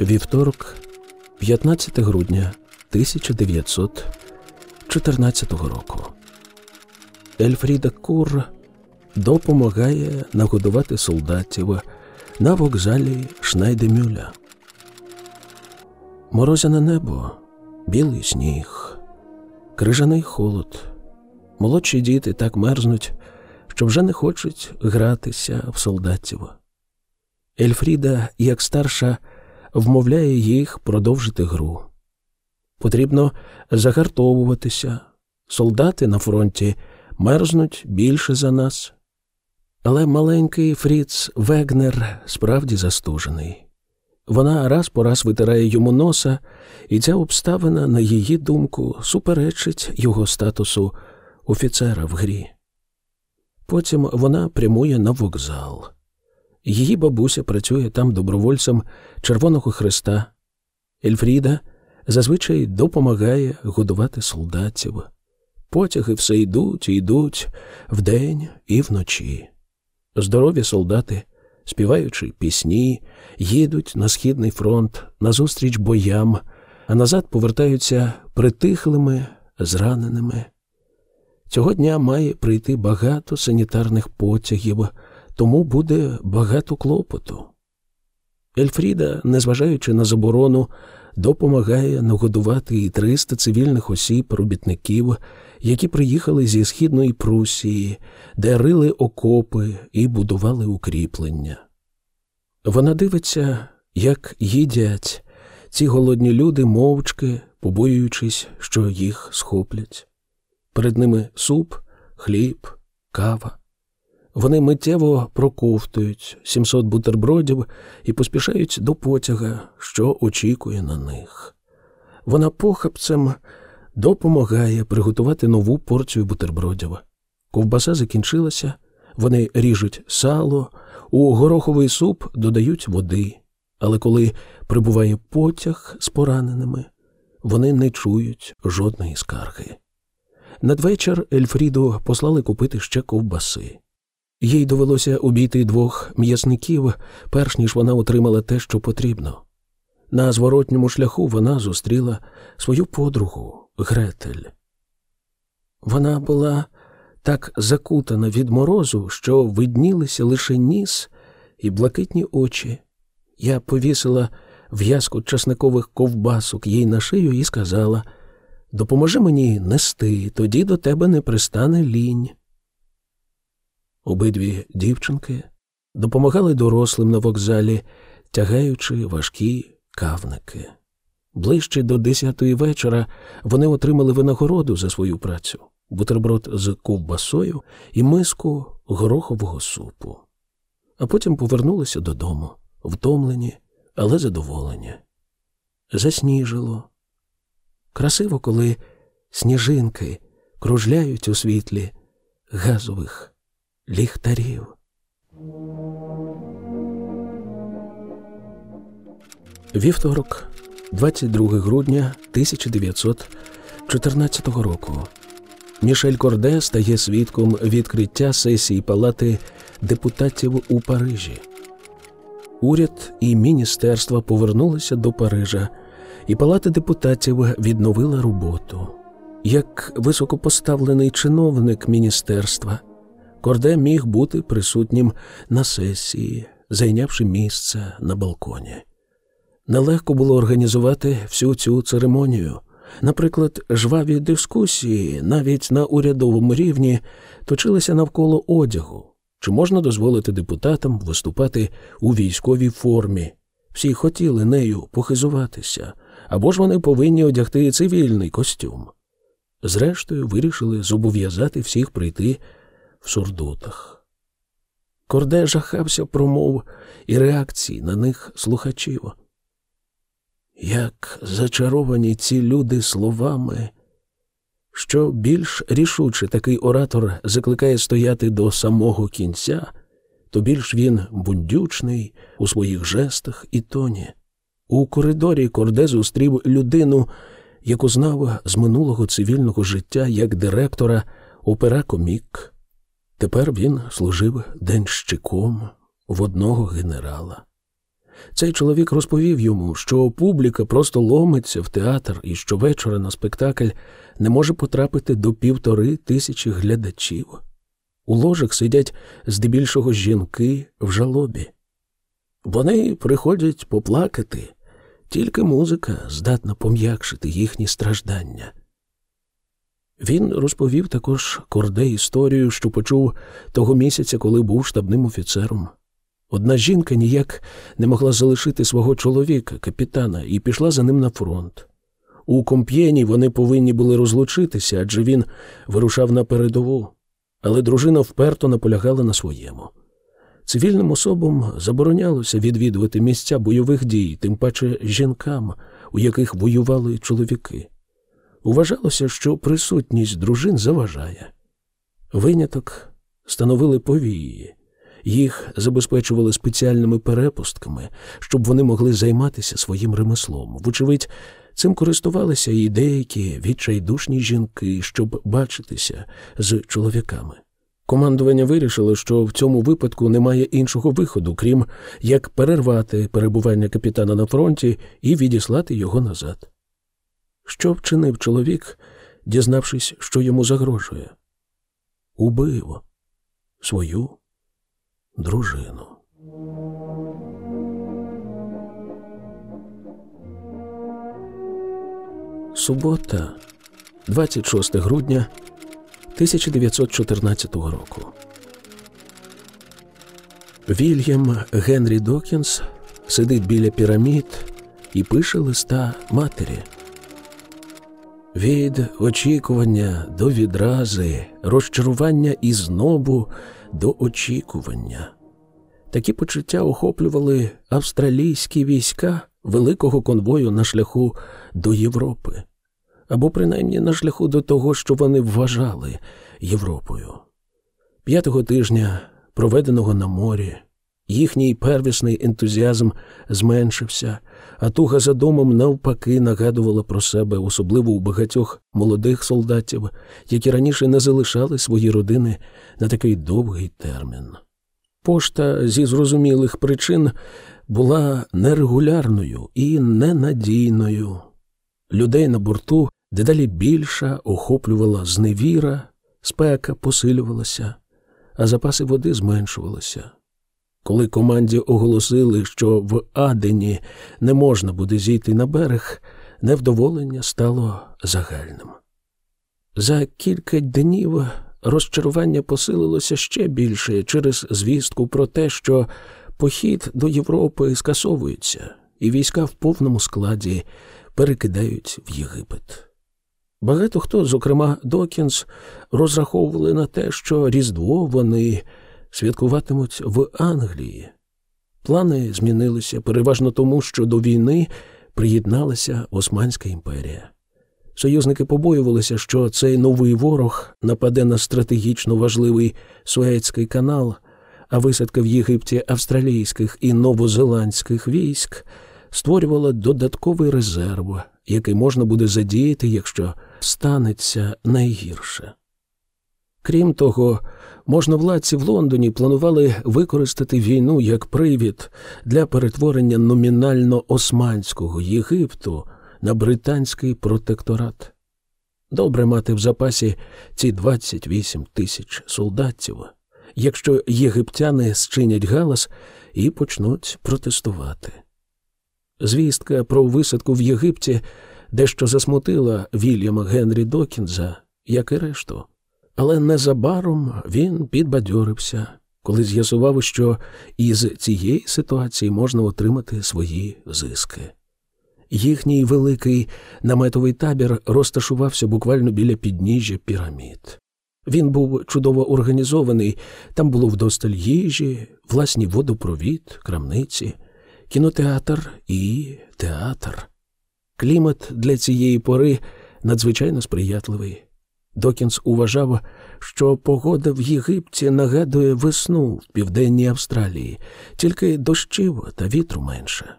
Вівторок, 15 грудня 1914 року. Ельфріда Кур допомагає нагодувати солдатів на вокзалі Шнайдемюля. Морозяне небо, білий сніг, крижаний холод. Молодші діти так мерзнуть, що вже не хочуть гратися в солдатів. Ельфріда, як старша, вмовляє їх продовжити гру. Потрібно загартовуватися. Солдати на фронті мерзнуть більше за нас. Але маленький Фріц Вегнер справді застужений. Вона раз по раз витирає йому носа, і ця обставина, на її думку, суперечить його статусу офіцера в грі. Потім вона прямує на вокзал. Її бабуся працює там добровольцем Червоного Христа. Ельфріда зазвичай допомагає годувати солдатів. Потяги все йдуть і йдуть вдень і вночі. Здорові солдати, співаючи пісні, їдуть на східний фронт назустріч боям, а назад повертаються притихлими, зраненими. Цього дня має прийти багато санітарних потягів, тому буде багато клопоту. Ельфріда, незважаючи на заборону, допомагає нагодувати і 300 цивільних осіб, робітників, які приїхали зі східної Прусії, де рили окопи і будували укріплення. Вона дивиться, як їдять ці голодні люди мовчки, побоюючись, що їх схоплять. Перед ними суп, хліб, кава. Вони миттєво проковтують 700 бутербродів і поспішають до потяга, що очікує на них. Вона похапцем допомагає приготувати нову порцію бутербродів. Ковбаса закінчилася, вони ріжуть сало, у гороховий суп додають води, але коли прибуває потяг з пораненими, вони не чують жодної скарги. Надвечір Ельфріду послали купити ще ковбаси. Їй довелося обійти двох м'ясників, перш ніж вона отримала те, що потрібно. На зворотньому шляху вона зустріла свою подругу Гретель. Вона була так закутана від морозу, що виднілися лише ніс і блакитні очі. Я повісила в'язку часникових ковбасок їй на шию і сказала Допоможи мені нести, тоді до тебе не пристане лінь. Обидві дівчинки допомагали дорослим на вокзалі, тягаючи важкі кавники. Ближче до десятої вечора вони отримали винагороду за свою працю, бутерброд з ковбасою і миску горохового супу. А потім повернулися додому, втомлені, але задоволені. Засніжило. Красиво, коли сніжинки кружляють у світлі газових ліхтарів. Вівторок, 22 грудня 1914 року. Мішель Корде стає свідком відкриття сесії палати депутатів у Парижі. Уряд і міністерства повернулися до Парижа, і палата депутатів відновила роботу. Як високопоставлений чиновник міністерства. Корде міг бути присутнім на сесії, зайнявши місце на балконі. Нелегко було організувати всю цю церемонію. Наприклад, жваві дискусії навіть на урядовому рівні точилися навколо одягу, чи можна дозволити депутатам виступати у військовій формі. Всі хотіли нею похизуватися, або ж вони повинні одягти цивільний костюм. Зрештою, вирішили зобов'язати всіх прийти в сурдутах. Корде жахався промов і реакцій на них слухачів. Як зачаровані ці люди словами, що більш рішуче такий оратор закликає стояти до самого кінця, то більш він бундючний у своїх жестах і тоні. У коридорі Корде зустрів людину, яку знав з минулого цивільного життя як директора опера комік. Тепер він служив денщиком в одного генерала. Цей чоловік розповів йому, що публіка просто ломиться в театр і щовечора на спектакль не може потрапити до півтори тисячі глядачів. У ложах сидять здебільшого жінки в жалобі. Вони приходять поплакати, тільки музика здатна пом'якшити їхні страждання. Він розповів також корде історію, що почув того місяця, коли був штабним офіцером. Одна жінка ніяк не могла залишити свого чоловіка, капітана, і пішла за ним на фронт. У Комп'єні вони повинні були розлучитися, адже він вирушав на передову. Але дружина вперто наполягала на своєму. Цивільним особам заборонялося відвідувати місця бойових дій, тим паче жінкам, у яких воювали чоловіки. Вважалося, що присутність дружин заважає. Виняток становили повії, їх забезпечували спеціальними перепустками, щоб вони могли займатися своїм ремеслом. Вочевидь, цим користувалися і деякі відчайдушні жінки, щоб бачитися з чоловіками. Командування вирішило, що в цьому випадку немає іншого виходу, крім як перервати перебування капітана на фронті і відіслати його назад. Що вчинив чоловік, дізнавшись, що йому загрожує? Убив свою дружину. Субота, 26 грудня 1914 року. Вільям Генрі Докінс сидить біля пірамід і пише листа матері. Від очікування до відрази, розчарування і знобу до очікування. Такі почуття охоплювали австралійські війська великого конвою на шляху до Європи, або принаймні на шляху до того, що вони вважали Європою. П'ятого тижня, проведеного на морі, їхній первісний ентузіазм зменшився, а туга за домом навпаки нагадувала про себе, особливо у багатьох молодих солдатів, які раніше не залишали свої родини на такий довгий термін. Пошта зі зрозумілих причин була нерегулярною і ненадійною. Людей на борту дедалі більша охоплювала зневіра, спека посилювалася, а запаси води зменшувалися. Коли команді оголосили, що в Адені не можна буде зійти на берег, невдоволення стало загальним. За кілька днів розчарування посилилося ще більше через звістку про те, що похід до Європи скасовується, і війська в повному складі перекидають в Єгипет. Багато хто, зокрема Докінс, розраховували на те, що Різдво вони святкуватимуть в Англії. Плани змінилися переважно тому, що до війни приєдналася Османська імперія. Союзники побоювалися, що цей новий ворог нападе на стратегічно важливий Суецький канал, а висадка в Єгипті австралійських і новозеландських військ створювала додатковий резерв, який можна буде задіяти, якщо станеться найгірше. Крім того, можновладці в Лондоні планували використати війну як привід для перетворення номінально османського Єгипту на британський протекторат. Добре мати в запасі ці 28 тисяч солдатів, якщо єгиптяни зчинять галас і почнуть протестувати. Звістка про висадку в Єгипті дещо засмутила Вільяма Генрі Докінза, як і решту. Але незабаром він підбадьорився, коли з'ясував, що із цієї ситуації можна отримати свої зиски. Їхній великий наметовий табір розташувався буквально біля підніжжя пірамід. Він був чудово організований, там було вдосталь їжі, власні водопровід, крамниці, кінотеатр і театр. Клімат для цієї пори надзвичайно сприятливий. Докінс уважав, що погода в Єгипті нагадує весну в південній Австралії, тільки дощів та вітру менше.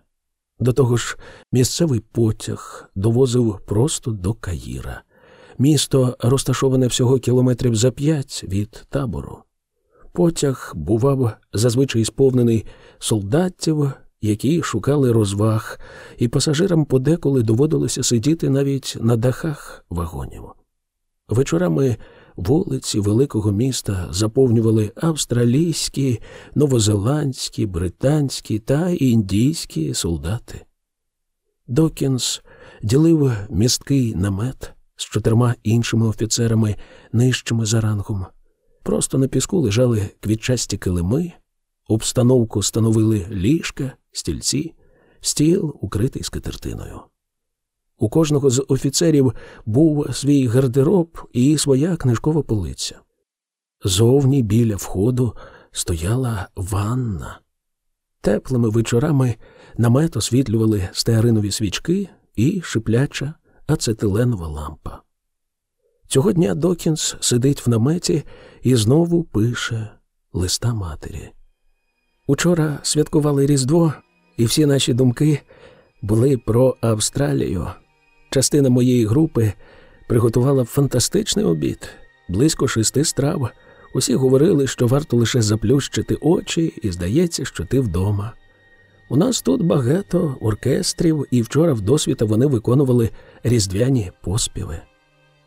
До того ж, місцевий потяг довозив просто до Каїра. Місто розташоване всього кілометрів за п'ять від табору. Потяг бував зазвичай сповнений солдатів які шукали розваг, і пасажирам подеколи доводилося сидіти навіть на дахах вагонів. Вечорами вулиці великого міста заповнювали австралійські, новозеландські, британські та індійські солдати. Докінс ділив місткий намет з чотирма іншими офіцерами нижчими за рангом. Просто на піску лежали квітчасті килими, обстановку становили ліжка, стільці, стіл, укритий скатертиною. У кожного з офіцерів був свій гардероб і своя книжкова полиця. Зовні біля входу стояла ванна. Теплими вечорами намет освітлювали стеаринові свічки і шипляча ацетиленова лампа. Цього дня Докінс сидить в наметі і знову пише листа матері. Учора святкували Різдво, і всі наші думки були про Австралію. Частина моєї групи приготувала фантастичний обід, близько шести страв. Усі говорили, що варто лише заплющити очі, і здається, що ти вдома. У нас тут багато оркестрів, і вчора в досвіта вони виконували різдвяні поспіви.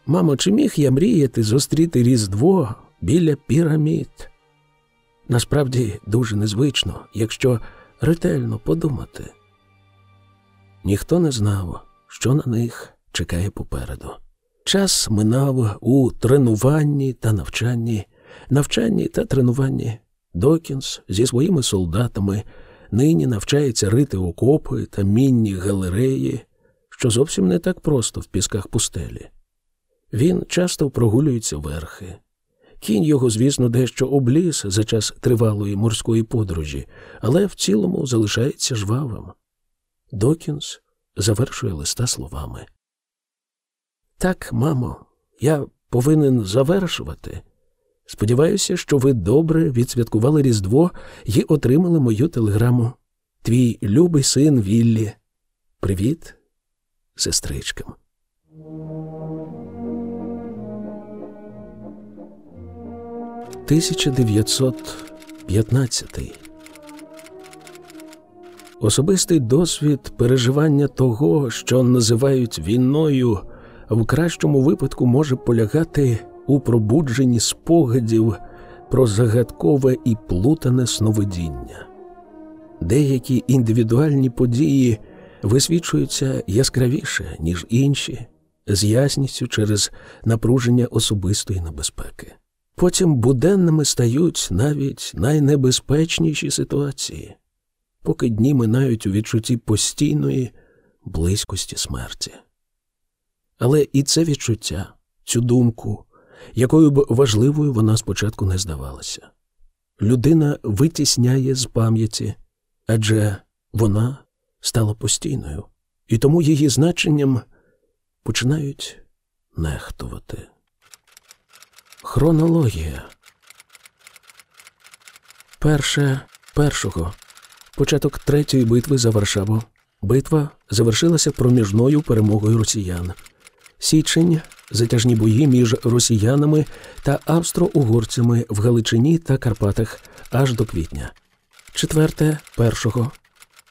Мамо, чи міг я мріяти зустріти Різдво біля пірамід? Насправді дуже незвично, якщо ретельно подумати. Ніхто не знав, що на них чекає попереду. Час минав у тренуванні та навчанні, навчанні та тренуванні. Докінс зі своїми солдатами нині навчається рити окопи та мінні галереї, що зовсім не так просто в пісках пустелі. Він часто прогулюється верхи. Кінь його, звісно, дещо обліз за час тривалої морської подорожі, але в цілому залишається жвавим. Докінс завершує листа словами. Так, мамо, я повинен завершувати. Сподіваюся, що ви добре відсвяткували Різдво і отримали мою телеграму. Твій любий син Віллі. Привіт, сестричкам. Тисяча дев'ятсот п'ятнадцятий Особистий досвід переживання того, що називають війною, в кращому випадку може полягати у пробудженні спогадів про загадкове і плутане сновидіння. Деякі індивідуальні події висвічуються яскравіше, ніж інші, з ясністю через напруження особистої небезпеки. Потім буденними стають навіть найнебезпечніші ситуації, поки дні минають у відчутті постійної близькості смерті. Але і це відчуття, цю думку, якою б важливою вона спочатку не здавалася. Людина витісняє з пам'яті, адже вона стала постійною, і тому її значенням починають нехтувати. Хронологія. Перше першого. Початок третьої битви за Варшаву. Битва завершилася проміжною перемогою росіян. Січень затяжні бої між росіянами та австро-угорцями в Галичині та Карпатах аж до квітня. Четверте першого.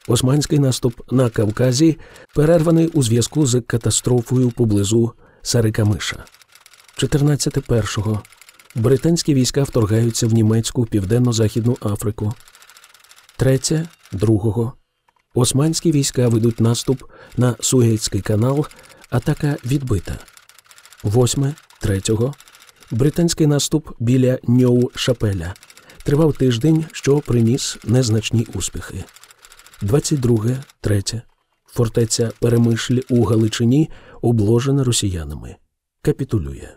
Османський наступ на Кавказі перерваний у зв'язку з катастрофою поблизу Сарикамиша. 14 першого. Британські війська вторгаються в німецьку південно-західну Африку. Третє другого. Османські війська ведуть наступ на Сугейський канал, атака відбита. Восьме третього. Британський наступ біля Ньоу Шапеля тривав тиждень, що приніс незначні успіхи. 22 третє. Фортеця Перемишль у Галичині обложена росіянами. Капітулює.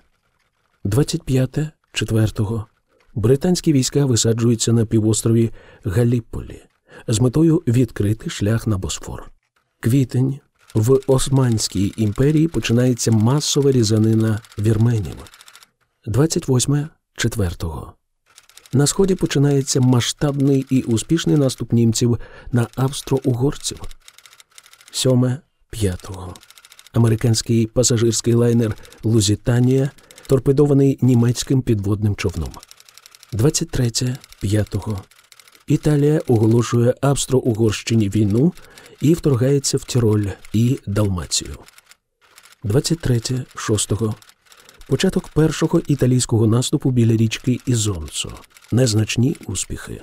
25 четвертого. Британські війська висаджуються на півострові Галіполі з метою відкрити шлях на Босфор. Квітень в Османській імперії починається масова різанина вірменів. 28 четвертого. На сході починається масштабний і успішний наступ німців на австро-угорців. 7 п'ятого. Американський пасажирський лайнер Лузітанія торпедований німецьким підводним човном. 23 п'ятого. Італія оголошує Австро-Угорщині війну і вторгається в Тіроль і Далмацію. 23.6. Початок першого італійського наступу біля річки Ізонцо. Незначні успіхи.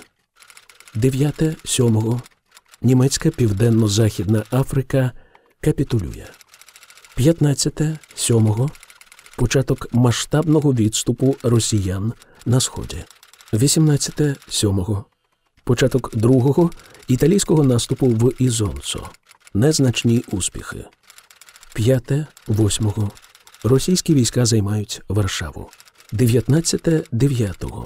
9.7. Німецька Південно-Західна Африка капітулює. 15.7. Початок масштабного відступу росіян на сході. 18.7. Початок другого італійського наступу в Ізонцо. Незначні успіхи. 5.8. Російські війська займають Варшаву. 19.9.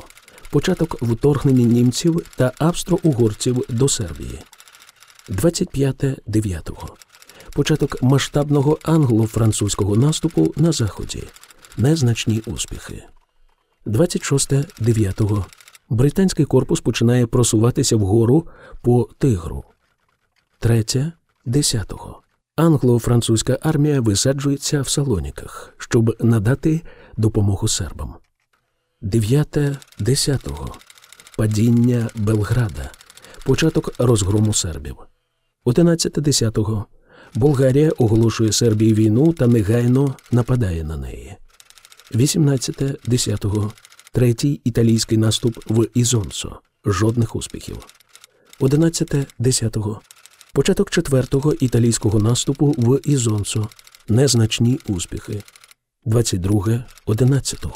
Початок вторгнення німців та австро-угорців до Сербії. 25.9. Початок масштабного англо-французького наступу на Заході. Незначні успіхи. 26.9. Британський корпус починає просуватися вгору по Тигру. 3.10. Англо-французька армія висаджується в Салоніках, щоб надати допомогу сербам. 9.10. Падіння Белграда. Початок розгрому сербів. 11.10. Болгарія оголошує Сербії війну та негайно нападає на неї. 18.10. Третій італійський наступ в Ізонсо. Жодних успіхів. 11.10. Початок четвертого італійського наступу в Ізонсо. Незначні успіхи. 22.11.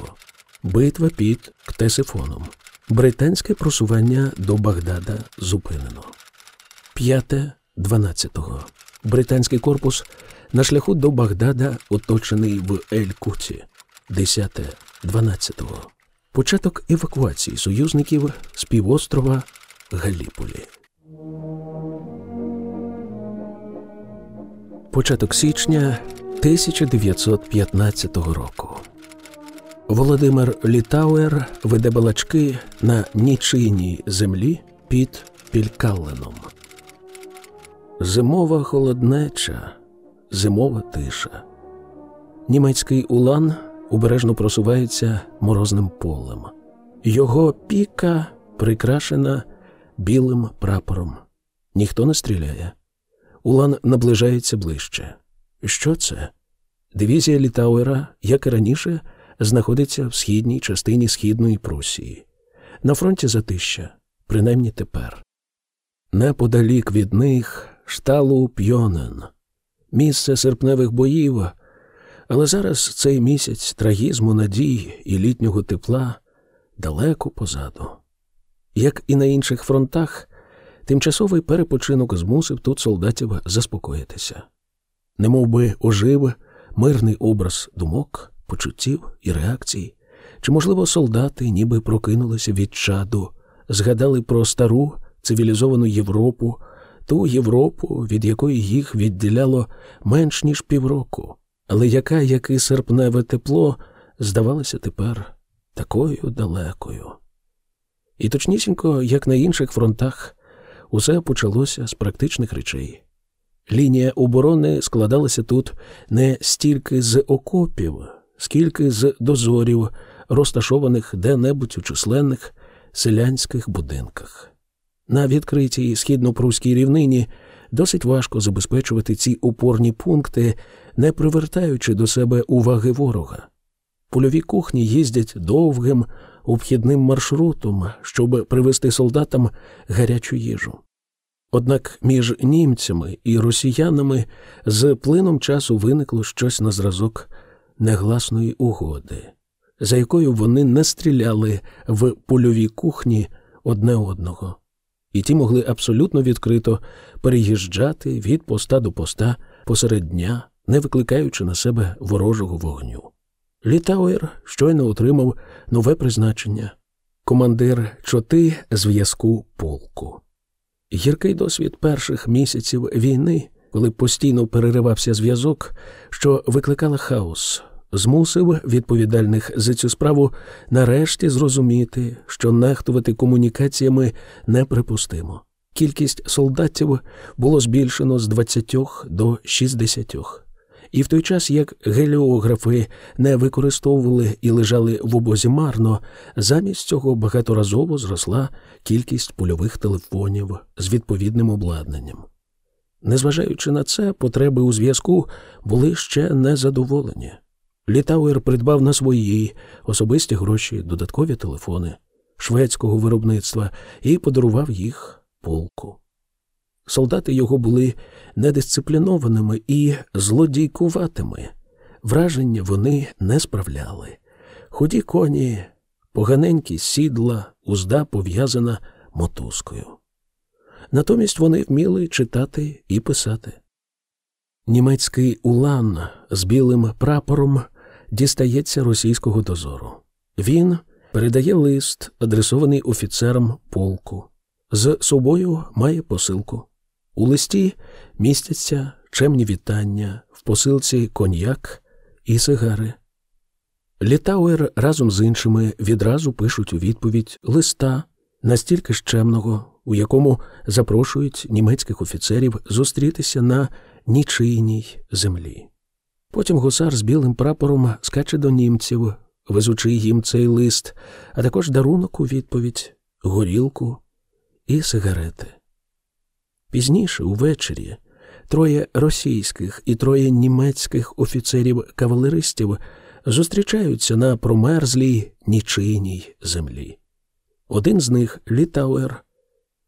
Битва під Ктесифоном. Британське просування до Багдада зупинено. 5.12. Британський корпус на шляху до Багдада оточений в Ель-Куті. 10.12. Початок евакуації союзників з півострова Галіполі. Початок січня 1915 року. Володимир Літауер веде балачки на нічийній землі під Пількалленом. Зимова холоднеча, зимова тиша. Німецький улан обережно просувається морозним полем. Його піка прикрашена білим прапором. Ніхто не стріляє. Улан наближається ближче. Що це? Дивізія Літауера, як і раніше, знаходиться в східній частині східної Прусії. На фронті затища, принаймні тепер. Неподалік від них шталу П'йонен, місце серпневих боїв, але зараз цей місяць трагізму надій і літнього тепла далеко позаду. Як і на інших фронтах, тимчасовий перепочинок змусив тут солдатів заспокоїтися. Немов би ожив мирний образ думок, почуттів і реакцій, чи, можливо, солдати ніби прокинулися від чаду, згадали про стару цивілізовану Європу, ту Європу, від якої їх відділяло менш ніж півроку, але яка, як і серпневе тепло, здавалася тепер такою далекою. І точнісінько, як на інших фронтах, усе почалося з практичних речей. Лінія оборони складалася тут не стільки з окопів, скільки з дозорів, розташованих де-небудь у численних селянських будинках. На відкритій східно-прусській рівнині досить важко забезпечувати ці опорні пункти, не привертаючи до себе уваги ворога. Польові кухні їздять довгим обхідним маршрутом, щоб привезти солдатам гарячу їжу. Однак між німцями і росіянами з плином часу виникло щось на зразок негласної угоди, за якою вони не стріляли в польові кухні одне одного, і ті могли абсолютно відкрито переїжджати від поста до поста посеред дня, не викликаючи на себе ворожого вогню. Літауер щойно отримав нове призначення командир чоти зв'язку полку. Гіркий досвід перших місяців війни, коли постійно переривався зв'язок, що викликала хаос, змусив відповідальних за цю справу нарешті зрозуміти, що нехтувати комунікаціями неприпустимо. Кількість солдатів було збільшено з 20 до 60. І в той час, як геліографи не використовували і лежали в обозі марно, замість цього багаторазово зросла кількість польових телефонів з відповідним обладнанням. Незважаючи на це, потреби у зв'язку були ще не задоволені. Літауер придбав на свої особисті гроші додаткові телефони шведського виробництва і подарував їх полку. Солдати його були недисциплінованими і злодійкуватими. Враження вони не справляли. Худі коні, поганенькі сідла, узда пов'язана мотузкою. Натомість вони вміли читати і писати. Німецький улан з білим прапором дістається російського дозору. Він передає лист, адресований офіцерам полку. З собою має посилку. У листі містяться чемні вітання, в посилці коньяк і сигари. Літауер разом з іншими відразу пишуть у відповідь листа настільки щемного, у якому запрошують німецьких офіцерів зустрітися на нічийній землі. Потім гусар з білим прапором скаче до німців, везучи їм цей лист, а також дарунок у відповідь, горілку і сигарети. Пізніше, увечері, троє російських і троє німецьких офіцерів-кавалеристів зустрічаються на промерзлій нічийній землі. Один з них літауер.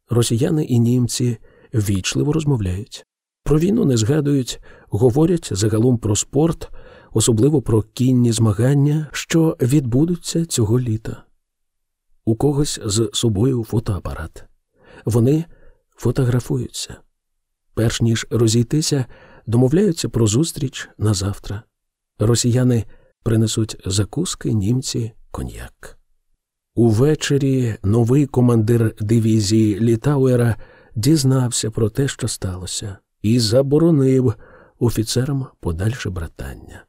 Росіяни і німці ввічливо розмовляють. Про війну не згадують, говорять загалом про спорт, особливо про кінні змагання, що відбудуться цього літа. У когось з собою фотоапарат. Вони фотографуються. Перш ніж розійтися, домовляються про зустріч на завтра. Росіяни принесуть закуски, німці коньяк. Увечері новий командир дивізії Літауера дізнався про те, що сталося, і заборонив офіцерам подальше братання.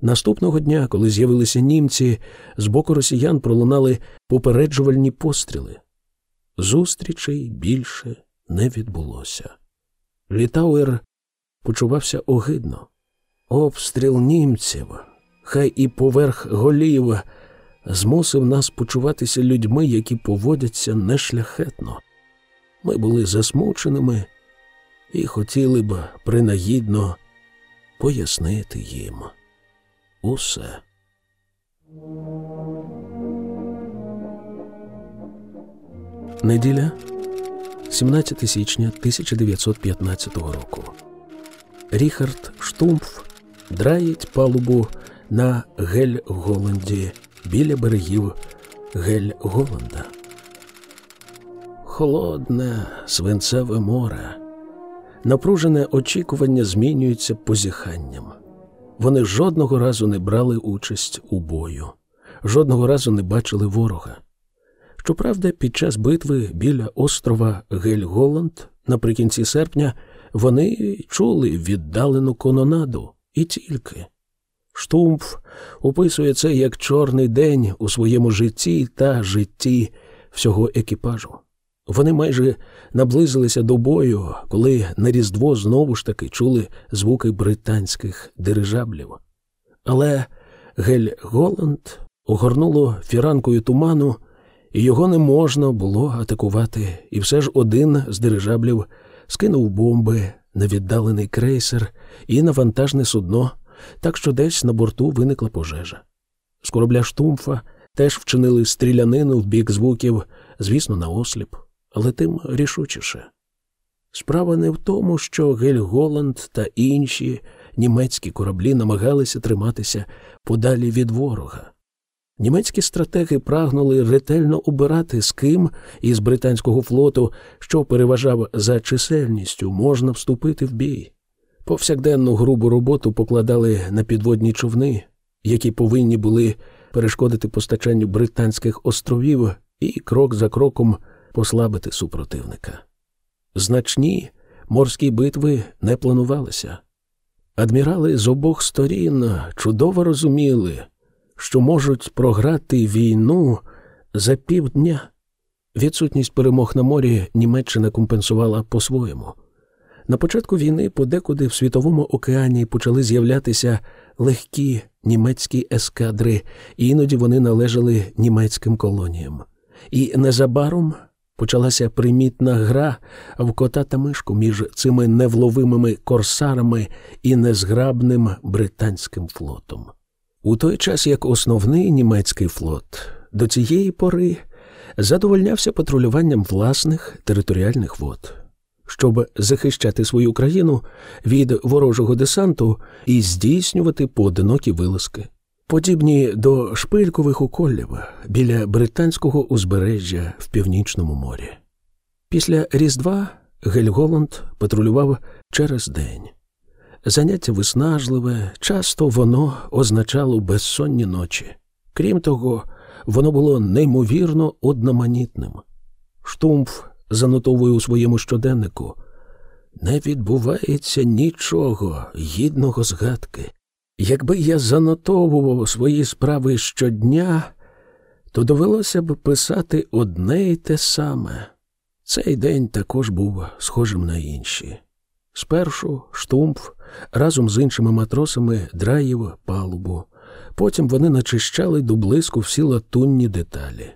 Наступного дня, коли з'явилися німці, з боку росіян пролунали попереджувальні постріли. Зустрічей більше не відбулося. Літауер почувався огидно. Обстріл німців, хай і поверх голів, змусив нас почуватися людьми, які поводяться нешляхетно. Ми були засмученими і хотіли б принагідно пояснити їм усе. Неділя 17 січня 1915 року. Ріхард Штумф драїть палубу на Гель-Голланді біля берегів Гель-Голланда. Холодне свинцеве море. Напружене очікування змінюється позіханням. Вони жодного разу не брали участь у бою, жодного разу не бачили ворога. Щоправда, під час битви біля острова Гель-Голланд наприкінці серпня вони чули віддалену кононаду і тільки. Штумф описує це як чорний день у своєму житті та житті всього екіпажу. Вони майже наблизилися до бою, коли на Різдво знову ж таки чули звуки британських дирижаблів. Але Гель Голланд огорнуло фіранкою туману, і його не можна було атакувати, і все ж один з дирижаблів скинув бомби на віддалений крейсер і на вантажне судно, так що десь на борту виникла пожежа. З корабля штумфа теж вчинили стрілянину в бік звуків, звісно, на осліп але тим рішучіше. Справа не в тому, що Гель-Голланд та інші німецькі кораблі намагалися триматися подалі від ворога. Німецькі стратеги прагнули ретельно обирати, з ким із британського флоту, що переважав за чисельністю, можна вступити в бій. Повсякденну грубу роботу покладали на підводні човни, які повинні були перешкодити постачанню британських островів і крок за кроком послабити супротивника. Значні морські битви не планувалися. Адмірали з обох сторін чудово розуміли, що можуть програти війну за півдня. Відсутність перемог на морі Німеччина компенсувала по-своєму. На початку війни подекуди в Світовому океані почали з'являтися легкі німецькі ескадри, і іноді вони належали німецьким колоніям. І незабаром почалася примітна гра в кота та мишку між цими невловимими корсарами і незграбним британським флотом. У той час як основний німецький флот до цієї пори задовольнявся патрулюванням власних територіальних вод, щоб захищати свою країну від ворожого десанту і здійснювати поодинокі вилазки, подібні до шпилькових уколів біля британського узбережжя в північному морі. Після Різдва Гельголанд патрулював через день. Заняття виснажливе, часто воно означало безсонні ночі. Крім того, воно було неймовірно одноманітним. Штумф занотовує у своєму щоденнику. Не відбувається нічого гідного згадки. Якби я занотовував свої справи щодня, то довелося б писати одне й те саме. Цей день також був схожим на інші. Спершу штумф разом з іншими матросами драїв палубу, потім вони начищали до блиску всі латунні деталі.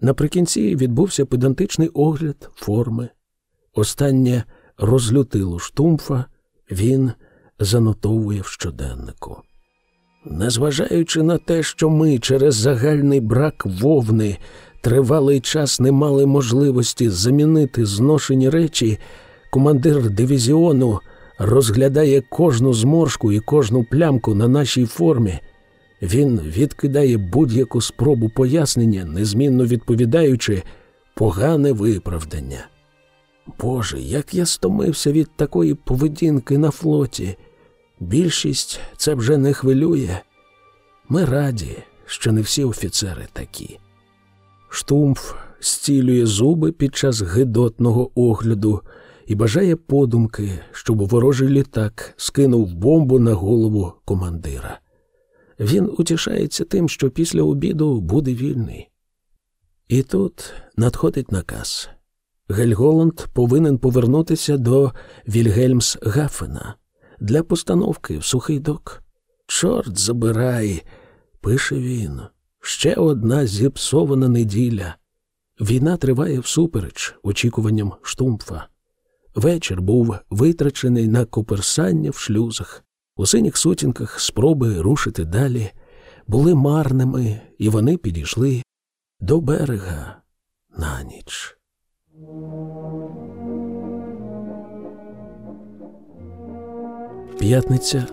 Наприкінці відбувся педантичний огляд форми. Останнє розлютило штумфа, він занотовує в щоденнику. Незважаючи на те, що ми через загальний брак вовни тривалий час не мали можливості замінити зношені речі, командир дивізіону розглядає кожну зморшку і кожну плямку на нашій формі. Він відкидає будь-яку спробу пояснення, незмінно відповідаючи погане виправдання. Боже, як я стомився від такої поведінки на флоті. Більшість це вже не хвилює. Ми раді, що не всі офіцери такі. Штумф зцілює зуби під час гидотного огляду і бажає подумки, щоб ворожий літак скинув бомбу на голову командира. Він утішається тим, що після обіду буде вільний. І тут надходить наказ. Гельголанд повинен повернутися до Вільгельмс-Гафена для постановки в сухий док. Чорт забирай, пише він. Ще одна зіпсована неділя. Війна триває всупереч очікуванням штумфа. Вечір був витрачений на коперсання в шлюзах, у синіх сутінках спроби рушити далі, були марними, і вони підійшли до берега на ніч. П'ятниця,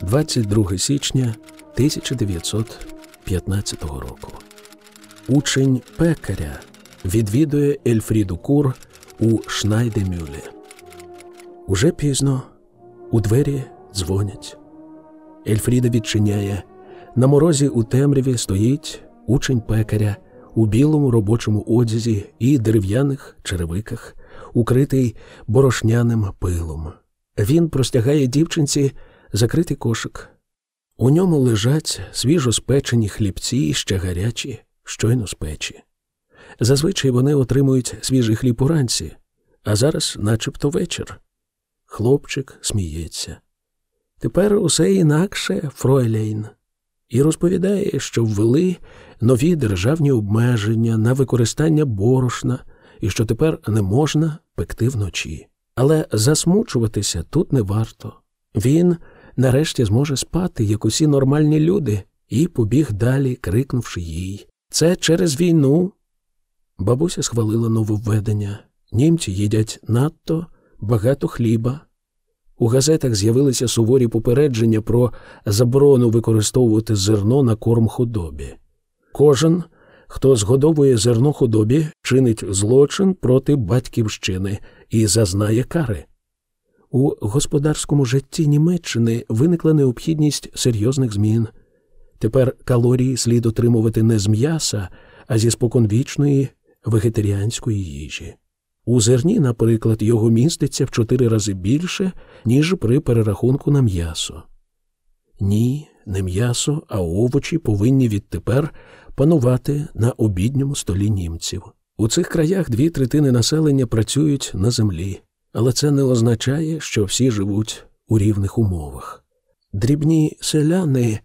22 січня 1915 року. Учень пекаря відвідує Ельфріду Кур у Шнайдемюлі. Уже пізно у двері дзвонять. Ельфріда відчиняє. На морозі у темряві стоїть учень пекаря у білому робочому одязі і дерев'яних черевиках, укритий борошняним пилом. Він простягає дівчинці закритий кошик. У ньому лежать свіжо спечені хлібці ще гарячі, щойно з печі. Зазвичай вони отримують свіжий хліб уранці, а зараз, начебто, вечір. Хлопчик сміється. Тепер усе інакше Фройлейн, і розповідає, що ввели нові державні обмеження на використання борошна і що тепер не можна пекти вночі. Але засмучуватися тут не варто. Він нарешті зможе спати, як усі нормальні люди, і побіг далі, крикнувши їй Це через війну. Бабуся схвалила нововведення. Німці їдять надто багато хліба. У газетах з'явилися суворі попередження про заборону використовувати зерно на корм худобі. Кожен, хто згодовує зерно худобі, чинить злочин проти батьківщини і зазнає кари. У господарському житті Німеччини виникла необхідність серйозних змін. Тепер калорії слід отримувати не з м'яса, а зі споконвічної вегетаріанської їжі. У зерні, наприклад, його міститься в чотири рази більше, ніж при перерахунку на м'ясо. Ні, не м'ясо, а овочі повинні відтепер панувати на обідньому столі німців. У цих краях дві третини населення працюють на землі. Але це не означає, що всі живуть у рівних умовах. Дрібні селяни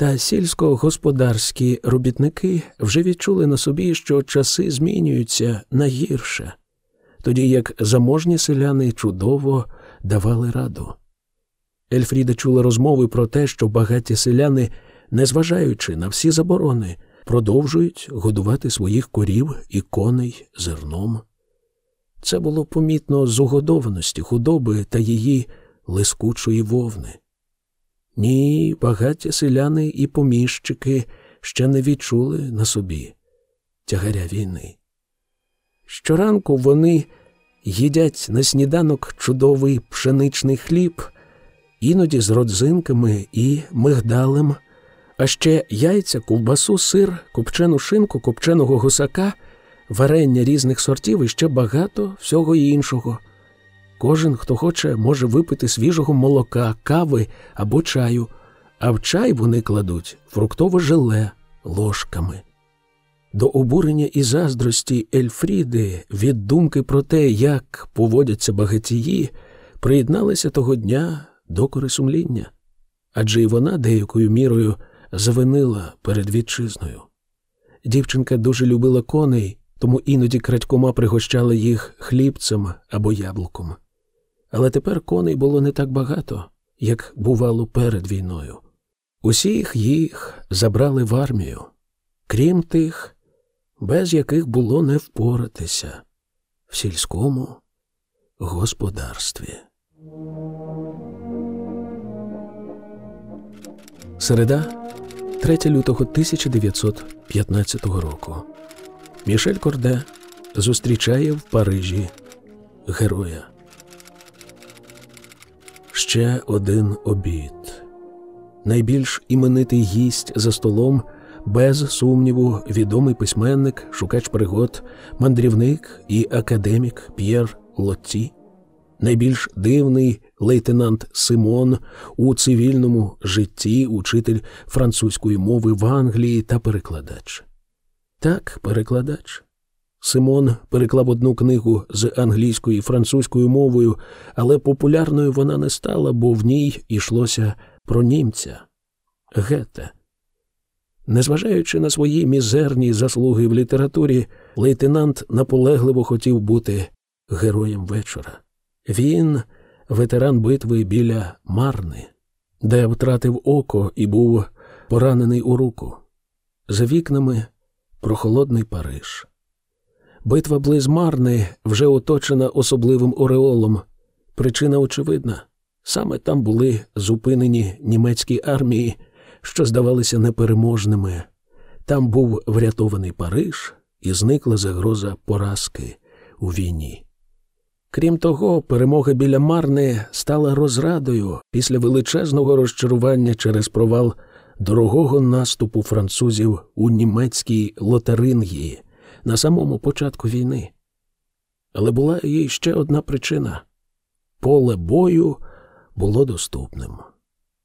та сільськогосподарські робітники вже відчули на собі, що часи змінюються на гірше, тоді як заможні селяни чудово давали раду. Ельфріда чула розмови про те, що багаті селяни, незважаючи на всі заборони, продовжують годувати своїх корів і коней зерном. Це було помітно з угодованості худоби та її лискучої вовни. Ні, багаті селяни і поміщики ще не відчули на собі тягаря війни. Щоранку вони їдять на сніданок чудовий пшеничний хліб, іноді з родзинками і мигдалем, а ще яйця, ковбасу, сир, копчену шинку, копченого гусака, варення різних сортів і ще багато всього іншого. Кожен, хто хоче, може випити свіжого молока, кави або чаю, а в чай вони кладуть фруктове желе ложками. До обурення і заздрості Ельфріди від думки про те, як поводяться багатії, приєдналися того дня докори сумління, адже й вона деякою мірою завинила перед вітчизною. Дівчинка дуже любила коней, тому іноді крадькома пригощала їх хлібцем або яблуком. Але тепер коней було не так багато, як бувало перед війною. Усіх їх забрали в армію, крім тих, без яких було не впоратися в сільському господарстві. Середа 3 лютого 1915 року. Мішель Корде зустрічає в Парижі героя. Ще один обід. Найбільш іменитий гість за столом, без сумніву, відомий письменник, шукач пригод, мандрівник і академік П'єр Лотті, найбільш дивний лейтенант Симон у цивільному житті, учитель французької мови в Англії та перекладач. Так, перекладач. Симон переклав одну книгу з англійською і французькою мовою, але популярною вона не стала, бо в ній йшлося про німця Гете. Незважаючи на свої мізерні заслуги в літературі, лейтенант наполегливо хотів бути героєм вечора. Він ветеран битви біля Марни, де втратив око і був поранений у руку. За вікнами прохолодний Париж. Битва близ Марни вже оточена особливим ореолом. Причина очевидна саме там були зупинені німецькі армії, що здавалися непереможними. Там був врятований Париж і зникла загроза поразки у війні. Крім того, перемога біля Марни стала розрадою після величезного розчарування через провал дорогого наступу французів у німецькій Лотарингії на самому початку війни. Але була їй ще одна причина поле бою було доступним.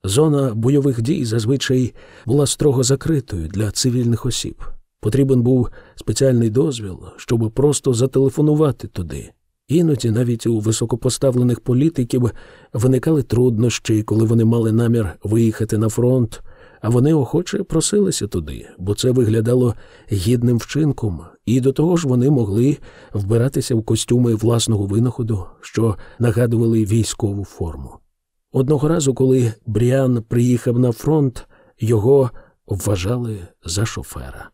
Зона бойових дій зазвичай була строго закритою для цивільних осіб. Потрібен був спеціальний дозвіл, щоб просто зателефонувати туди. Іноді навіть у високопоставлених політиків виникали труднощі, коли вони мали намір виїхати на фронт, а вони охоче просилися туди, бо це виглядало гідним вчинком, і до того ж вони могли вбиратися в костюми власного винаходу, що нагадували військову форму. Одного разу, коли Бріан приїхав на фронт, його вважали за шофера.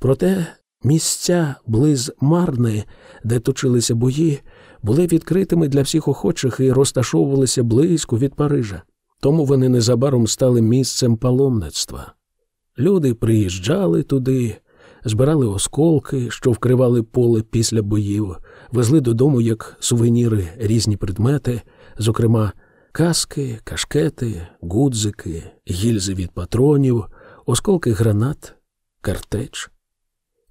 Проте місця близ Марни, де точилися бої, були відкритими для всіх охочих і розташовувалися близько від Парижа тому вони незабаром стали місцем паломництва. Люди приїжджали туди, збирали осколки, що вкривали поле після боїв, везли додому як сувеніри різні предмети, зокрема каски, кашкети, гудзики, гільзи від патронів, осколки гранат, картеч.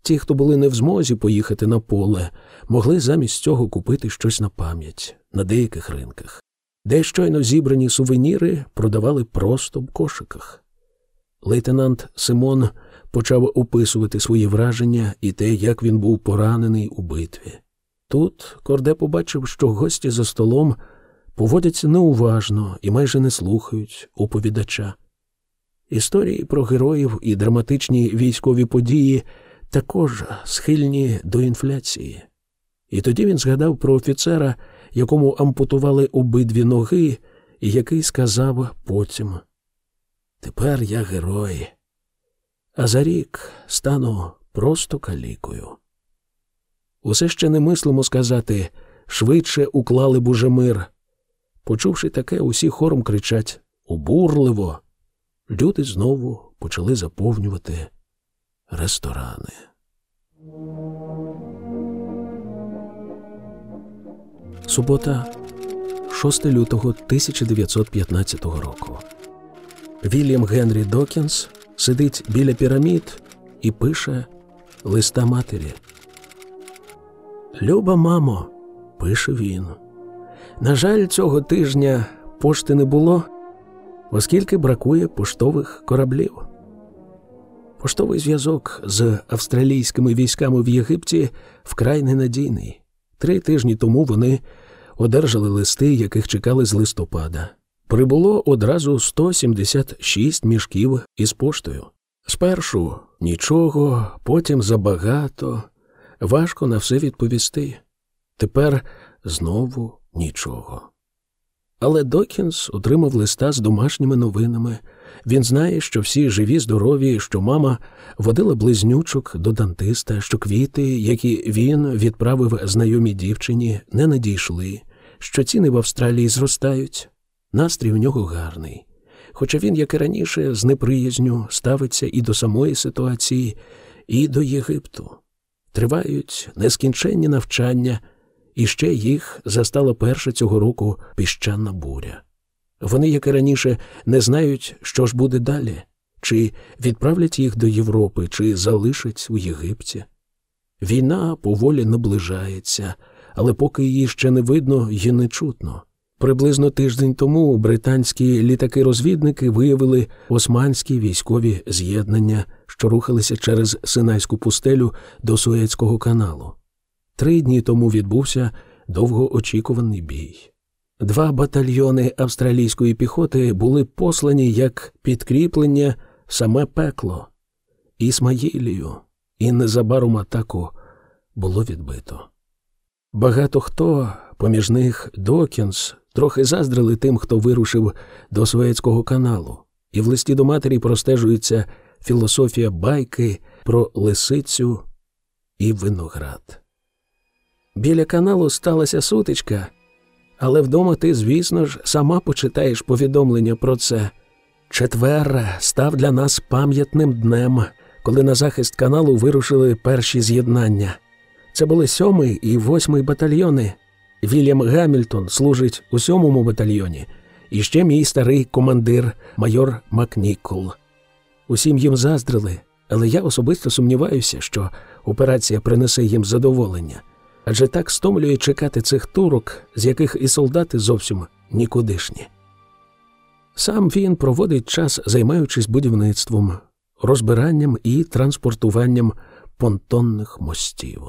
Ті, хто були не в змозі поїхати на поле, могли замість цього купити щось на пам'ять на деяких ринках де щойно зібрані сувеніри продавали просто в кошиках. Лейтенант Симон почав описувати свої враження і те, як він був поранений у битві. Тут Корде побачив, що гості за столом поводяться неуважно і майже не слухають оповідача. Історії про героїв і драматичні військові події також схильні до інфляції. І тоді він згадав про офіцера, якому ампутували обидві ноги, і який сказав потім Тепер я герой, а за рік стану просто калікою. Усе ще не мислимо сказати швидше уклали б уже мир. Почувши таке, усі хором кричать обурливо. Люди знову почали заповнювати ресторани. Субота, 6 лютого 1915 року. Вільям Генрі Докінс сидить біля пірамід і пише листа матері. Люба мамо, пише він. На жаль, цього тижня пошти не було, оскільки бракує поштових кораблів. Поштовий зв'язок з австралійськими військами в Єгипті вкрай ненадійний. Три тижні тому вони одержали листи, яких чекали з листопада. Прибуло одразу 176 мішків із поштою. Спершу нічого, потім забагато, важко на все відповісти. Тепер знову нічого. Але Докінс отримав листа з домашніми новинами. Він знає, що всі живі, здорові, що мама водила близнючок до дантиста, що квіти, які він відправив знайомій дівчині, не надійшли, що ціни в Австралії зростають. Настрій у нього гарний. Хоча він, як і раніше, з неприязню ставиться і до самої ситуації, і до Єгипту. Тривають нескінченні навчання, і ще їх застала перша цього року піщана буря. Вони, як і раніше, не знають, що ж буде далі, чи відправлять їх до Європи, чи залишать у Єгипті. Війна поволі наближається, але поки її ще не видно і не чутно. Приблизно тиждень тому британські літаки-розвідники виявили османські військові з'єднання, що рухалися через Синайську пустелю до Суецького каналу. Три дні тому відбувся довгоочікуваний бій. Два батальйони австралійської піхоти були послані як підкріплення в саме пекло, Ісмаїлію, і незабаром атаку було відбито. Багато хто, поміж них Докінс, трохи заздрили тим, хто вирушив до Суецького каналу, і в листі до матері простежується філософія байки про лисицю і виноград. Біля каналу сталася сутичка, але вдома ти, звісно ж, сама почитаєш повідомлення про це. Четвер став для нас пам'ятним днем, коли на захист каналу вирушили перші з'єднання. Це були сьомий і восьмий батальйони. Вільям Гамільтон служить у сьомому батальйоні, і ще мій старий командир, майор Макнікол. Усім їм заздрили, але я особисто сумніваюся, що операція принесе їм задоволення адже так стомлює чекати цих турок, з яких і солдати зовсім нікудишні. Сам він проводить час, займаючись будівництвом, розбиранням і транспортуванням понтонних мостів.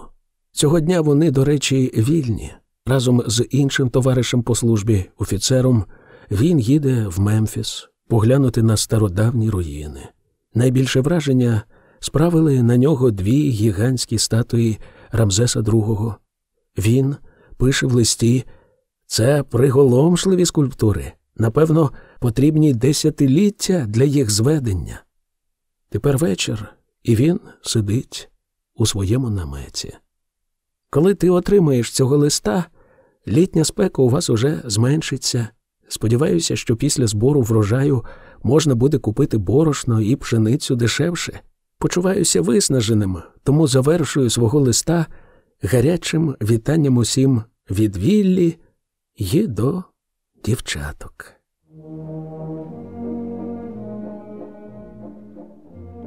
Цього дня вони, до речі, вільні. Разом з іншим товаришем по службі, офіцером, він їде в Мемфіс поглянути на стародавні руїни. Найбільше враження справили на нього дві гігантські статуї Рамзеса II. Він пише в листі це приголомшливі скульптури, напевно, потрібні десятиліття для їх зведення. Тепер вечір, і він сидить у своєму наметі. Коли ти отримаєш цього листа, літня спека у вас уже зменшиться. Сподіваюся, що після збору врожаю можна буде купити борошно і пшеницю дешевше. Почуваюся виснаженим, тому завершую свого листа гарячим вітанням усім від Віллі і до дівчаток.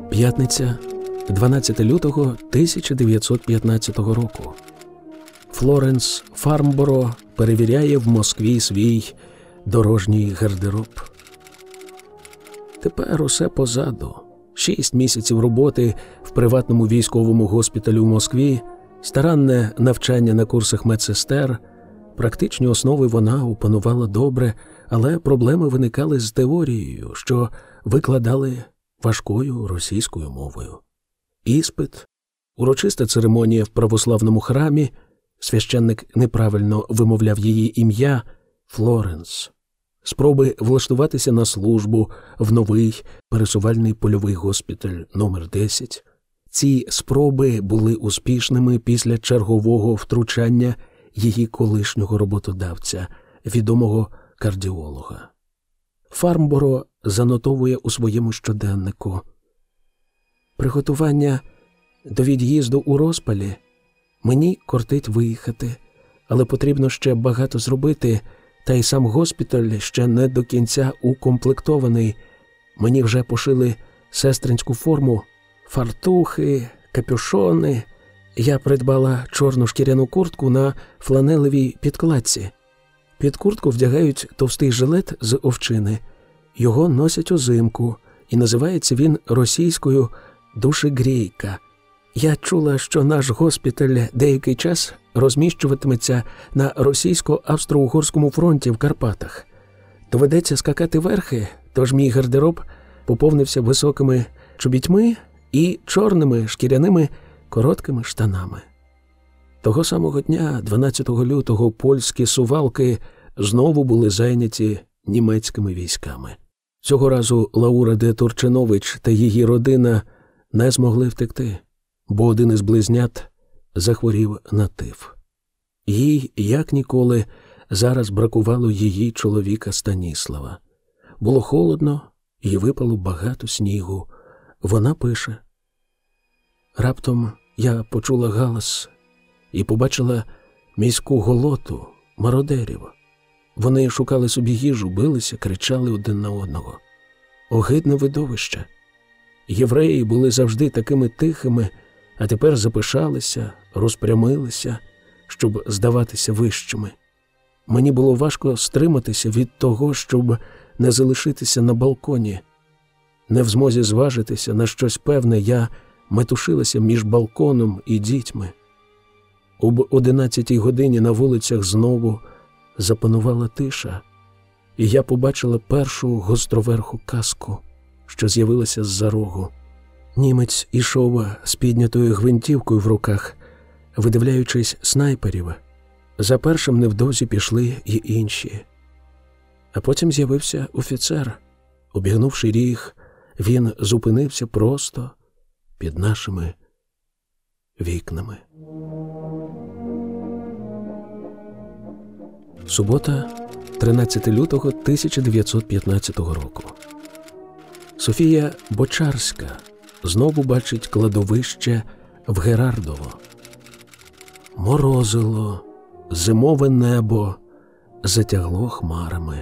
П'ятниця 12 лютого 1915 року. Флоренс Фармборо перевіряє в Москві свій дорожній гардероб. Тепер усе позаду. Шість місяців роботи в приватному військовому госпіталі у Москві Старанне навчання на курсах медсестер, практичні основи вона опанувала добре, але проблеми виникали з теорією, що викладали важкою російською мовою. Іспит, урочиста церемонія в православному храмі, священник неправильно вимовляв її ім'я Флоренс, спроби влаштуватися на службу в новий пересувальний польовий госпіталь номер 10 Ці спроби були успішними після чергового втручання її колишнього роботодавця, відомого кардіолога. Фармборо занотовує у своєму щоденнику. Приготування до від'їзду у розпалі мені кортить виїхати, але потрібно ще багато зробити, та й сам госпіталь ще не до кінця укомплектований. Мені вже пошили сестринську форму, фартухи, капюшони. Я придбала чорну шкіряну куртку на фланелевій підкладці. Під куртку вдягають товстий жилет з овчини. Його носять озимку, і називається він російською душегрійка. Я чула, що наш госпіталь деякий час розміщуватиметься на російсько-австро-угорському фронті в Карпатах. Доведеться скакати верхи, тож мій гардероб поповнився високими чобітьми і чорними шкіряними короткими штанами. Того самого дня, 12 лютого, польські сувалки знову були зайняті німецькими військами. Цього разу Лаура де Турчинович та її родина не змогли втекти, бо один із близнят захворів на тиф. Їй, як ніколи, зараз бракувало її чоловіка Станіслава. Було холодно і випало багато снігу. Вона пише. Раптом я почула галас і побачила міську голоту мародерів. Вони шукали собі їжу, билися, кричали один на одного. Огидне видовище. Євреї були завжди такими тихими, а тепер запишалися, розпрямилися, щоб здаватися вищими. Мені було важко стриматися від того, щоб не залишитися на балконі. Не в змозі зважитися на щось певне, я метушилася між балконом і дітьми. Об одинадцятій годині на вулицях знову запанувала тиша, і я побачила першу гостроверху каску, що з'явилася з-за рогу. Німець ішов з піднятою гвинтівкою в руках, видивляючись снайперів. За першим невдовзі пішли й інші. А потім з'явився офіцер. Обігнувши ріг, він зупинився просто під нашими вікнами. Субота, 13 лютого 1915 року. Софія Бочарська знову бачить кладовище в Герардово. Морозило, зимове небо затягло хмарами.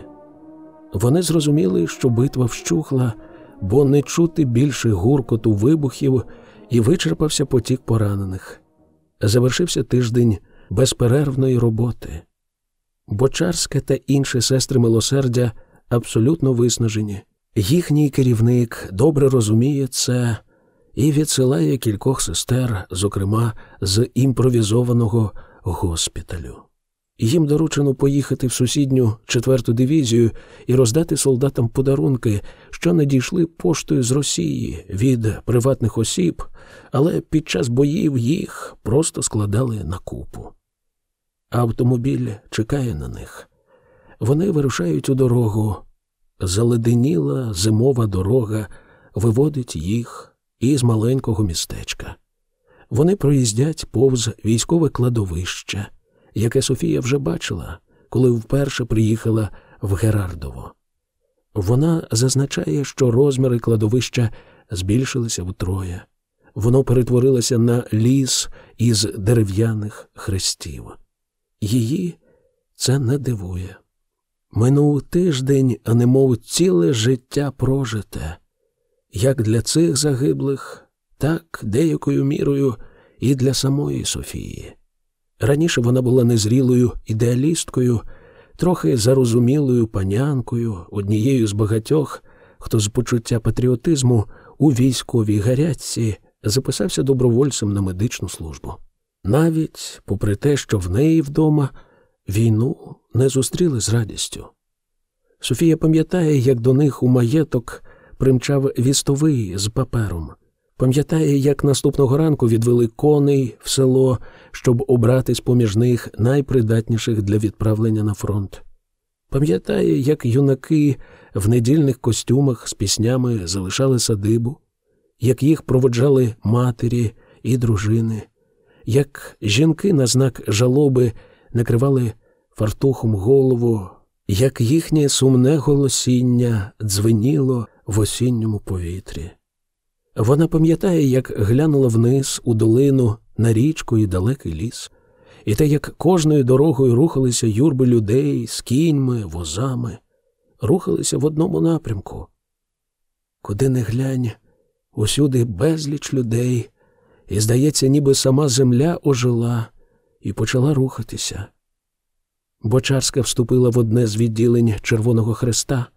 Вони зрозуміли, що битва вщухла, бо не чути більше гуркоту вибухів і вичерпався потік поранених. Завершився тиждень безперервної роботи. Бочарська та інші сестри милосердя абсолютно виснажені. Їхній керівник добре розуміє це і відсилає кількох сестер, зокрема з імпровізованого госпіталю. Їм доручено поїхати в сусідню четверту дивізію і роздати солдатам подарунки, що надійшли поштою з Росії від приватних осіб, але під час боїв їх просто складали на купу. Автомобіль чекає на них. Вони вирушають у дорогу. Заледеніла зимова дорога виводить їх із маленького містечка. Вони проїздять повз військове кладовище, яке Софія вже бачила, коли вперше приїхала в Герардово. Вона зазначає, що розміри кладовища збільшилися втроє. Воно перетворилося на ліс із дерев'яних хрестів. Її це не дивує. Минув тиждень, а немов ціле життя прожите, як для цих загиблих, так деякою мірою і для самої Софії. Раніше вона була незрілою ідеалісткою, трохи зарозумілою панянкою, однією з багатьох, хто з почуття патріотизму у військовій гарячці записався добровольцем на медичну службу. навіть попри те, що в неї вдома війну не зустріли з радістю. Софія пам'ятає, як до них у маєток примчав вістовий з папером. Пам'ятає, як наступного ранку відвели коней в село, щоб обрати з поміж них найпридатніших для відправлення на фронт. Пам'ятає, як юнаки в недільних костюмах з піснями залишали садибу, як їх проводжали матері і дружини, як жінки на знак жалоби накривали фартухом голову, як їхнє сумне голосіння дзвеніло в осінньому повітрі. Вона пам'ятає, як глянула вниз у долину на річку і далекий ліс, і те, як кожною дорогою рухалися юрби людей з кіньми, возами, рухалися в одному напрямку. Куди не глянь, усюди безліч людей, і, здається, ніби сама земля ожила і почала рухатися. Бочарська вступила в одне з відділень Червоного Хреста.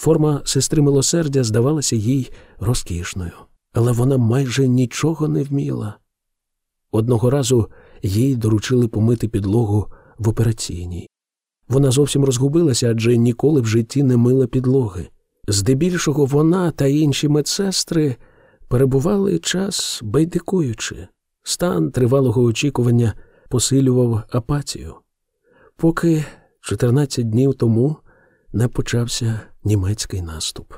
Форма сестри милосердя здавалася їй розкішною, але вона майже нічого не вміла. Одного разу їй доручили помити підлогу в операційній. Вона зовсім розгубилася, адже ніколи в житті не мила підлоги. Здебільшого вона та інші медсестри перебували час байдикуючи. Стан тривалого очікування посилював апатію. Поки 14 днів тому не почався німецький наступ.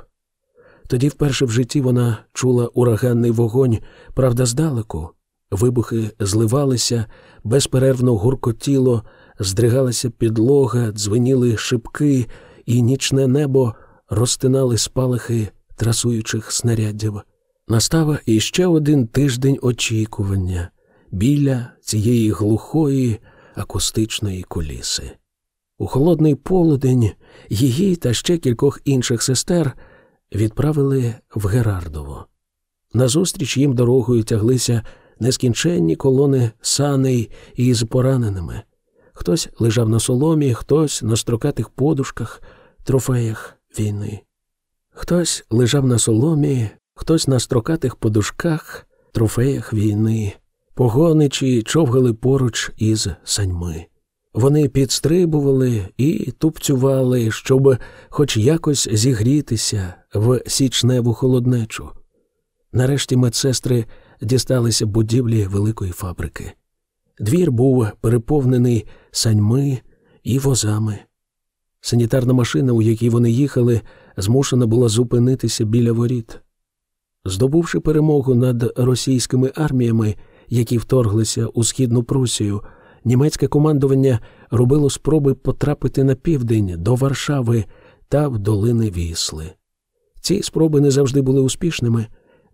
Тоді вперше в житті вона чула ураганний вогонь, правда, здалеку. Вибухи зливалися, безперервно гуркотіло, здригалася підлога, дзвеніли шибки, і нічне небо розтинали спалахи трасуючих снарядів. Настав іще один тиждень очікування біля цієї глухої акустичної куліси. У холодний полудень її та ще кількох інших сестер відправили в Герардово. Назустріч їм дорогою тяглися нескінченні колони саней із пораненими. Хтось лежав на соломі, хтось на строкатих подушках, трофеях війни. Хтось лежав на соломі, хтось на строкатих подушках, трофеях війни, погоничі човгали поруч із саньми. Вони підстрибували і тупцювали, щоб хоч якось зігрітися в січневу холоднечу. Нарешті медсестри дісталися будівлі великої фабрики. Двір був переповнений саньми і возами. Санітарна машина, у якій вони їхали, змушена була зупинитися біля воріт. Здобувши перемогу над російськими арміями, які вторглися у східну Прусію, німецьке командування робило спроби потрапити на південь до Варшави та в долини Вісли. Ці спроби не завжди були успішними,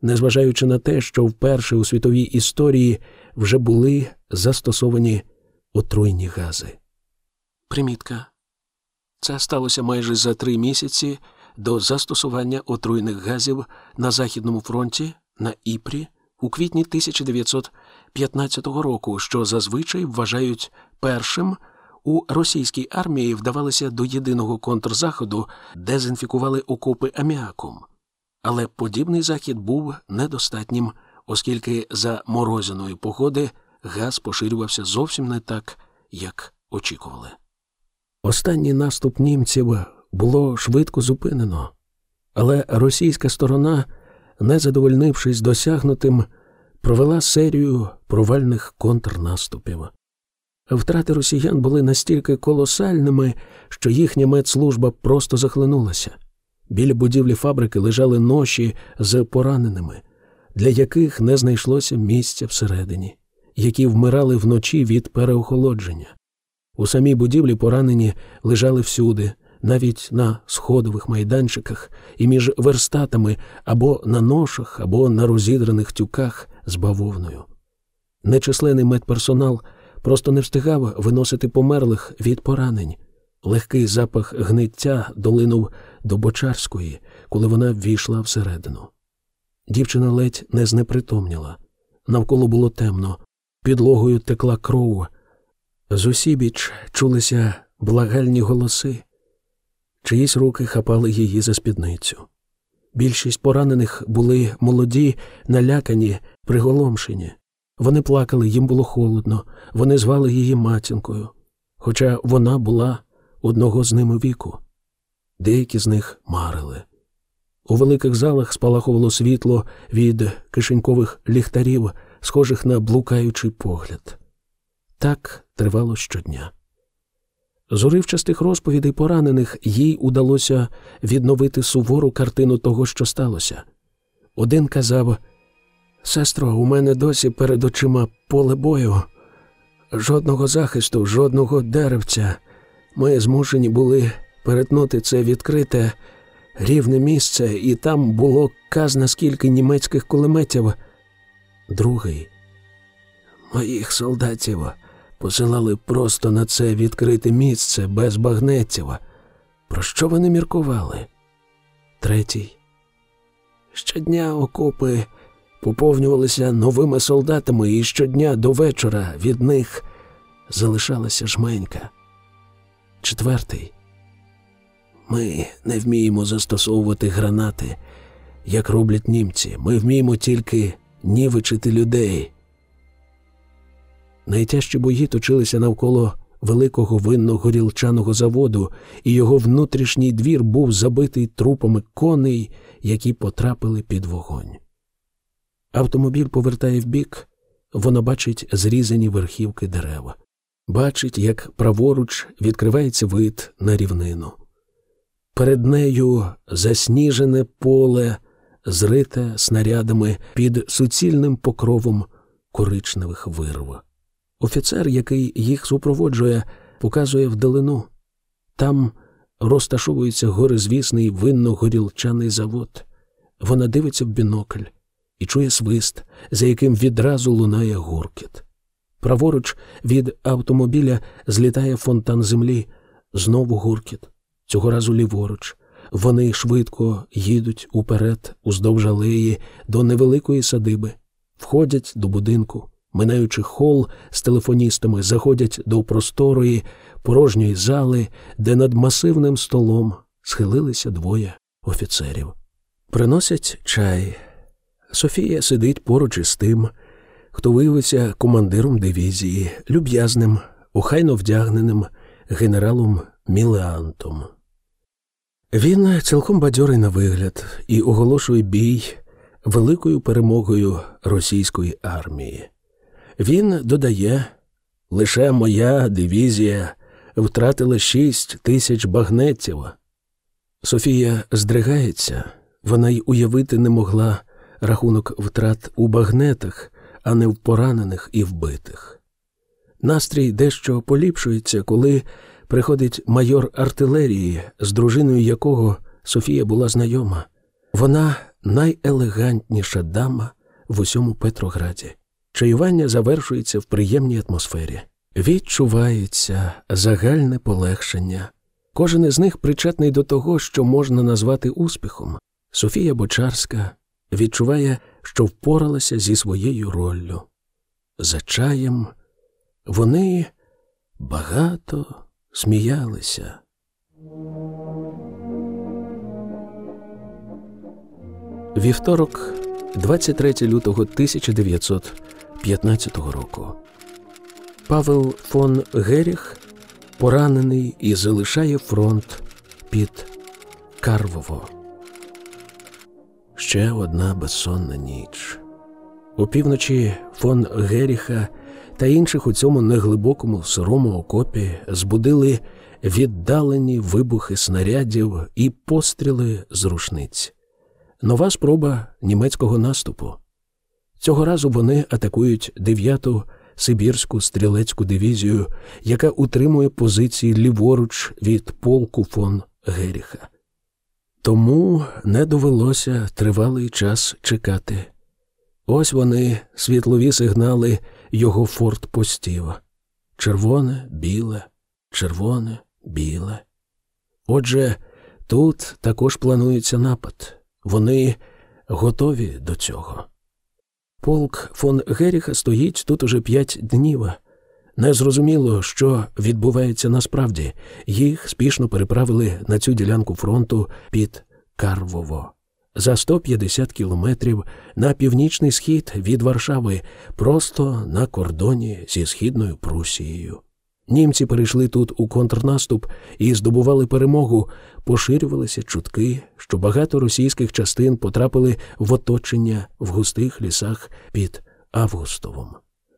незважаючи на те, що вперше у світовій історії вже були застосовані отруйні гази. Примітка. Це сталося майже за три місяці до застосування отруйних газів на Західному фронті на Іпрі у квітні 1915 року, що зазвичай вважають першим у російській армії вдавалися до єдиного контрзаходу, дезінфікували окопи аміаком. Але подібний захід був недостатнім, оскільки за морозяної погоди газ поширювався зовсім не так, як очікували. Останній наступ німців було швидко зупинено, але російська сторона, не задовольнившись досягнутим, провела серію провальних контрнаступів. Втрати росіян були настільки колосальними, що їхня медслужба просто захлинулася. Біля будівлі фабрики лежали ноші з пораненими, для яких не знайшлося місця всередині, які вмирали вночі від переохолодження. У самій будівлі поранені лежали всюди, навіть на сходових майданчиках і між верстатами або на ношах, або на розідраних тюках з бавовною. Нечисленний медперсонал просто не встигав виносити померлих від поранень. Легкий запах гниття долинув до Бочарської, коли вона ввійшла всередину. Дівчина ледь не знепритомніла. Навколо було темно, підлогою текла кров. З усібіч чулися благальні голоси, чиїсь руки хапали її за спідницю. Більшість поранених були молоді, налякані, приголомшені. Вони плакали, їм було холодно, вони звали її матінкою, хоча вона була одного з ними віку. Деякі з них марили. У великих залах спалахувало світло від кишенькових ліхтарів, схожих на блукаючий погляд. Так тривало щодня. З уривчастих розповідей поранених їй удалося відновити сувору картину того, що сталося. Один казав Сестро, у мене досі перед очима поле бою, жодного захисту, жодного деревця. Ми змушені були перетнути це відкрите рівне місце, і там було казна скільки німецьких кулеметів. Другий моїх солдатів посилали просто на це відкрите місце без багнетів. Про що вони міркували? Третій. Щодня окопи поповнювалися новими солдатами, і щодня до вечора від них залишалася жменька. Четвертий. Ми не вміємо застосовувати гранати, як роблять німці. Ми вміємо тільки нівичити людей. Найтяжчі бої точилися навколо великого винно-горілчаного заводу, і його внутрішній двір був забитий трупами коней, які потрапили під вогонь. Автомобіль повертає вбік, вона бачить зрізані верхівки дерева, бачить, як праворуч відкривається вид на рівнину. Перед нею засніжене поле, зрите снарядами під суцільним покровом коричневих вирв. Офіцер, який їх супроводжує, показує вдалину. Там розташовується горизвісний винно-горілчаний завод. Вона дивиться в бінокль і чує свист, за яким відразу лунає гуркіт. Праворуч від автомобіля злітає фонтан землі, знову гуркіт, цього разу ліворуч. Вони швидко їдуть уперед, уздовж алеї, до невеликої садиби, входять до будинку, минаючи хол з телефоністами, заходять до просторої, порожньої зали, де над масивним столом схилилися двоє офіцерів. Приносять чай. Софія сидить поруч із тим, хто виявився командиром дивізії, люб'язним, охайно вдягненим генералом Мілеантом. Він цілком бадьорий на вигляд і оголошує бій великою перемогою російської армії. Він додає, лише моя дивізія втратила шість тисяч багнетів. Софія здригається, вона й уявити не могла рахунок втрат у багнетах, а не в поранених і вбитих. Настрій дещо поліпшується, коли приходить майор артилерії, з дружиною якого Софія була знайома. Вона найелегантніша дама в усьому Петрограді. Чаювання завершується в приємній атмосфері. Відчувається загальне полегшення. Кожен із них причетний до того, що можна назвати успіхом. Софія Бочарська відчуває, що впоралася зі своєю роллю. За чаєм вони багато сміялися. Вівторок, 23 лютого 1915 року. Павел фон Геріх поранений і залишає фронт під Карвово. Ще одна безсонна ніч. Опівночі фон Геріха та інших у цьому неглибокому сирому окопі збудили віддалені вибухи снарядів і постріли з рушниць. Нова спроба німецького наступу. Цього разу вони атакують 9-ту Сибірську стрілецьку дивізію, яка утримує позиції ліворуч від полку фон Геріха. Тому не довелося тривалий час чекати. Ось вони, світлові сигнали його фортпостів. Червоне, біле, червоне, біле. Отже, тут також планується напад. Вони готові до цього. Полк фон Геріха стоїть тут уже п'ять днів. Незрозуміло, що відбувається насправді. Їх спішно переправили на цю ділянку фронту під Карвово. за 150 кілометрів на північний схід від Варшави, просто на кордоні зі східною Прусією. Німці перейшли тут у контрнаступ і здобували перемогу, поширювалися чутки, що багато російських частин потрапили в оточення в густих лісах під Августовом,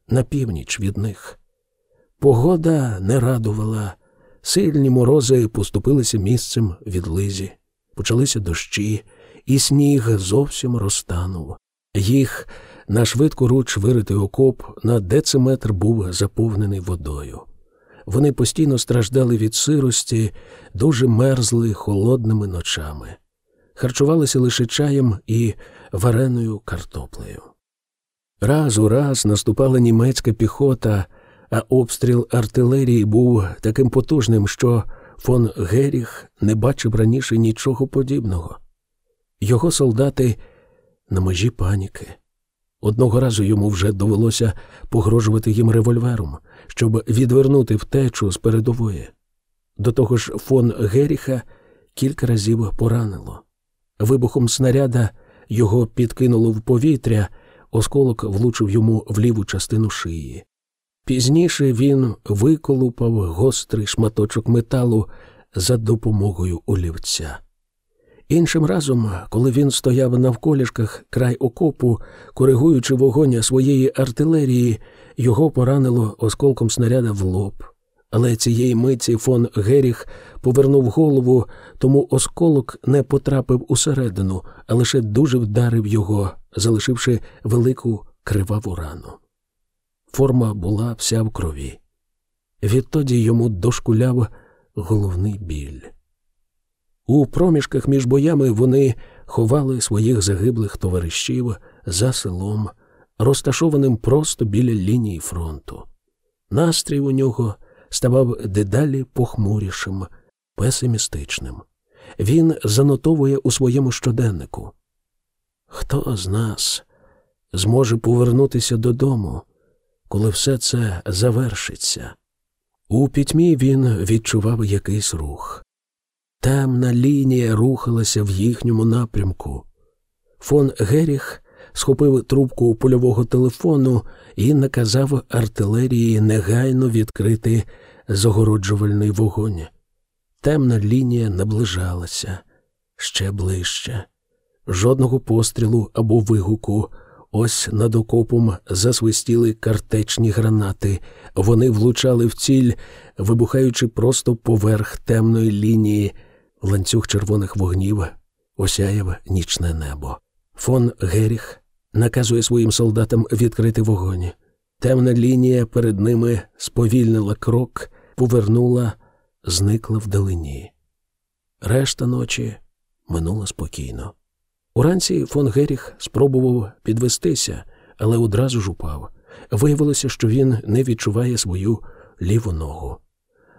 на північ від них. Погода не радувала, сильні морози поступилися місцем від лизі, почалися дощі, і сніг зовсім розтанув. Їх на швидку руч виритий окоп на дециметр був заповнений водою. Вони постійно страждали від сирості, дуже мерзли холодними ночами, харчувалися лише чаєм і вареною картоплею. Раз у раз наступала німецька піхота, а обстріл артилерії був таким потужним, що фон Геріх не бачив раніше нічого подібного. Його солдати на межі паніки. Одного разу йому вже довелося погрожувати їм револьвером, щоб відвернути втечу з передової. До того ж, фон Геріха кілька разів поранило. Вибухом снаряда його підкинуло в повітря, осколок влучив йому в ліву частину шиї. Пізніше він виколупав гострий шматочок металу за допомогою олівця. Іншим разом, коли він стояв на вколішках край окопу, коригуючи вогонь своєї артилерії, його поранило осколком снаряда в лоб. Але цієї миті фон Геріх повернув голову, тому осколок не потрапив усередину, а лише дуже вдарив його, залишивши велику криваву рану. Форма була вся в крові. Відтоді йому дошкуляв головний біль. У проміжках між боями вони ховали своїх загиблих товаришів за селом, розташованим просто біля лінії фронту. Настрій у нього ставав дедалі похмурішим, песимістичним. Він занотовує у своєму щоденнику. Хто з нас зможе повернутися додому, коли все це завершиться? У пітьмі він відчував якийсь рух. Темна лінія рухалася в їхньому напрямку. Фон Геріх схопив трубку польового телефону і наказав артилерії негайно відкрити загороджувальний вогонь. Темна лінія наближалася ще ближче. Жодного пострілу або вигуку. Ось над окопом засвистіли картечні гранати. Вони влучали в ціль, вибухаючи просто поверх темної лінії. Ланцюг червоних вогнів осяяв нічне небо. Фон Геріх наказує своїм солдатам відкрити вогонь. Темна лінія перед ними сповільнила крок, повернула, зникла вдалині. Решта ночі минула спокійно. Уранці фон Геріх спробував підвестися, але одразу ж упав. Виявилося, що він не відчуває свою ліву ногу.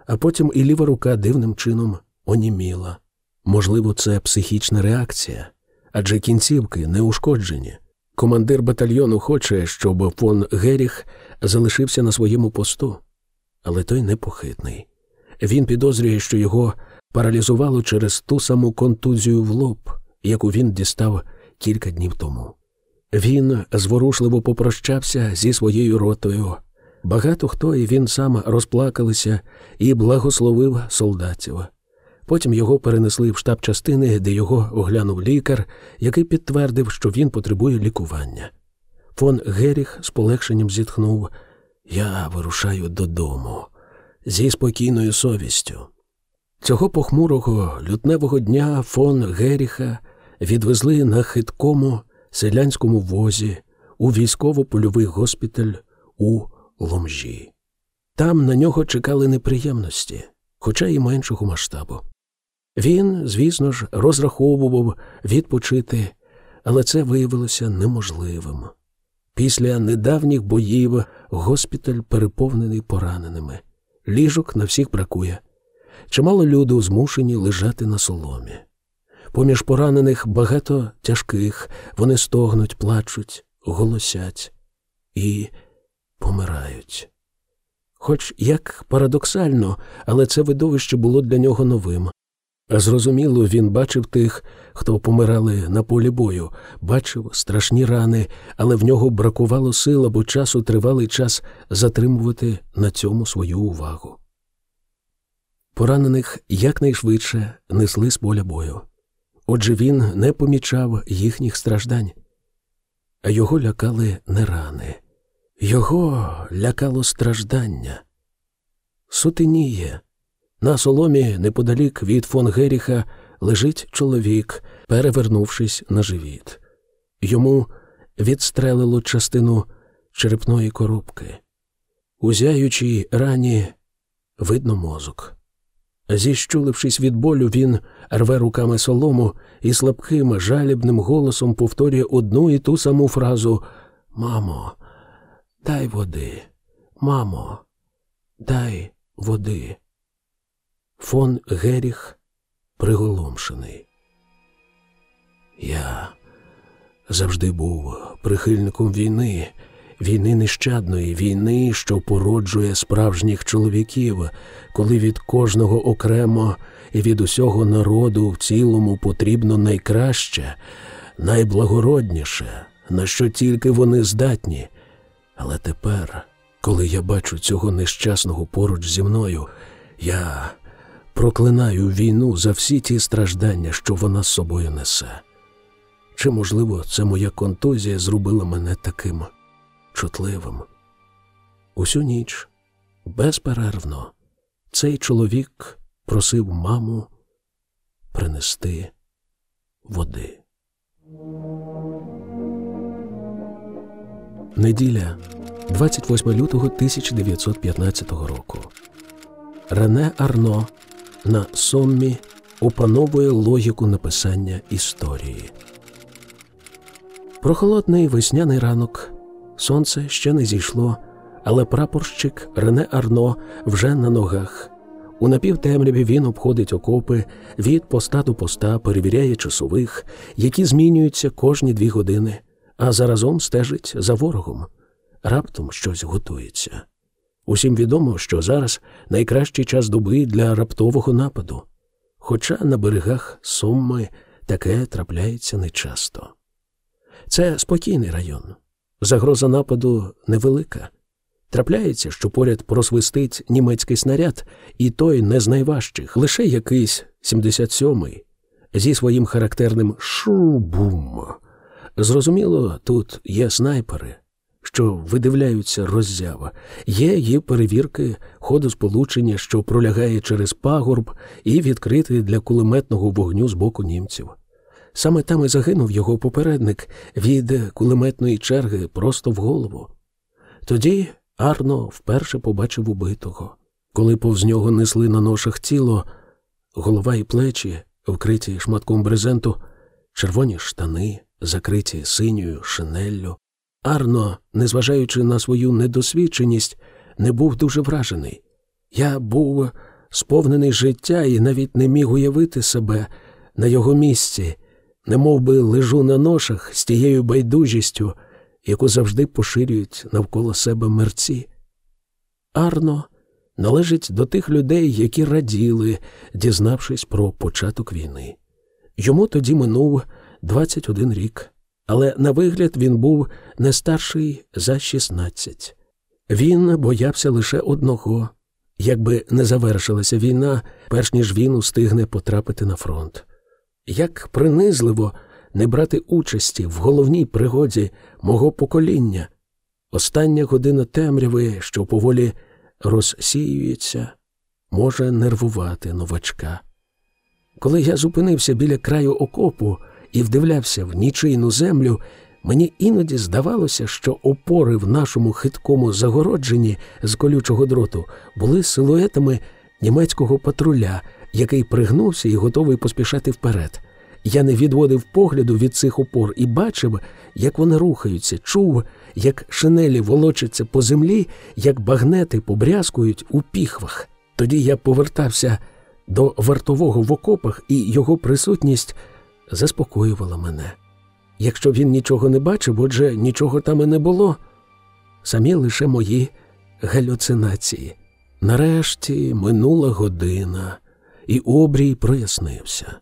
А потім і ліва рука дивним чином оніміла. Можливо, це психічна реакція, адже кінцівки не ушкоджені. Командир батальйону хоче, щоб фон Геріх залишився на своєму посту, але той непохитний. Він підозрює, що його паралізувало через ту саму контузію в лоб, яку він дістав кілька днів тому. Він зворушливо попрощався зі своєю ротою. Багато хто і він сам розплакалися і благословив солдатів. Потім його перенесли в штаб частини, де його оглянув лікар, який підтвердив, що він потребує лікування. Фон Геріх з полегшенням зітхнув Я вирушаю додому зі спокійною совістю. Цього похмурого лютневого дня фон Геріха відвезли на хиткому селянському возі у військово-польовий госпіталь у Ломжі. Там на нього чекали неприємності, хоча й меншого масштабу. Він, звісно ж, розраховував відпочити, але це виявилося неможливим. Після недавніх боїв госпіталь переповнений пораненими. Ліжок на всіх бракує. Чимало люду змушені лежати на соломі. Поміж поранених багато тяжких, вони стогнуть, плачуть, голосять і помирають. Хоч як парадоксально, але це видовище було для нього новим. Зрозуміло, він бачив тих, хто помирали на полі бою, бачив страшні рани, але в нього бракувало сил або часу тривалий час затримувати на цьому свою увагу. Поранених якнайшвидше несли з поля бою. Отже він не помічав їхніх страждань, а його лякали не рани, його лякало страждання. Сутеніє. На соломі неподалік від фон Геріха лежить чоловік, перевернувшись на живіт. Йому відстрелило частину черепної коробки. У рані видно мозок. Зіщулившись від болю, він рве руками солому і слабким, жалібним голосом повторює одну і ту саму фразу Мамо, дай води, мамо, дай води. Фон Геріх приголомшений. Я завжди був прихильником війни, війни нещадної, війни, що породжує справжніх чоловіків, коли від кожного окремо від усього народу в цілому потрібно найкраще, найблагородніше, на що тільки вони здатні. Але тепер, коли я бачу цього нещасного поруч зі мною, я проклинаю війну за всі ті страждання, що вона з собою несе. Чи, можливо, це моя контузія зробила мене таким чутливим? Усю ніч, безперервно, цей чоловік просив маму принести води. Неділя 28 лютого 1915 року. Рене Арно на Соммі опановує логіку написання історії. Прохолодний весняний ранок. Сонце ще не зійшло, але прапорщик Рене Арно вже на ногах. У напівтемряві він обходить окопи від поста до поста, перевіряє часових, які змінюються кожні дві години, а заразом стежить за ворогом. Раптом щось готується. Усім відомо, що зараз найкращий час доби для раптового нападу, хоча на берегах Сомми таке трапляється нечасто. Це спокійний район. Загроза нападу невелика. Трапляється, що поряд просвистить німецький снаряд, і той не з найважчих, лише якийсь 77-й, зі своїм характерним шубум. Зрозуміло, тут є снайпери, що видивляються роззява, є її перевірки ходу сполучення, що пролягає через пагорб, і відкритий для кулеметного вогню з боку німців. Саме там і загинув його попередник від кулеметної черги просто в голову. Тоді Арно вперше побачив убитого. Коли повз нього несли на ношах тіло, голова і плечі, вкриті шматком брезенту, червоні штани, закриті синьою шинеллю. Арно, незважаючи на свою недосвідченість, не був дуже вражений. Я був сповнений життя і навіть не міг уявити себе на його місці, не би лежу на ношах з тією байдужістю, яку завжди поширюють навколо себе мерці. Арно належить до тих людей, які раділи, дізнавшись про початок війни. Йому тоді минув 21 рік, але на вигляд він був не старший за 16. Він боявся лише одного. Якби не завершилася війна, перш ніж він устигне потрапити на фронт. Як принизливо не брати участі в головній пригоді мого покоління, остання година темряви, що поволі розсіюється, може нервувати новачка. Коли я зупинився біля краю окопу і вдивлявся в нічийну землю, мені іноді здавалося, що опори в нашому хиткому загородженні з колючого дроту були силуетами німецького патруля, який пригнувся і готовий поспішати вперед. Я не відводив погляду від цих опор і бачив, як вони рухаються, чув, як шинелі волочаться по землі, як багнети побрязкують у піхвах. Тоді я повертався до вартового в окопах, і його присутність заспокоювала мене. Якщо він нічого не бачив, отже нічого там і не було. Самі лише мої галюцинації. Нарешті минула година. і обрій прояснився.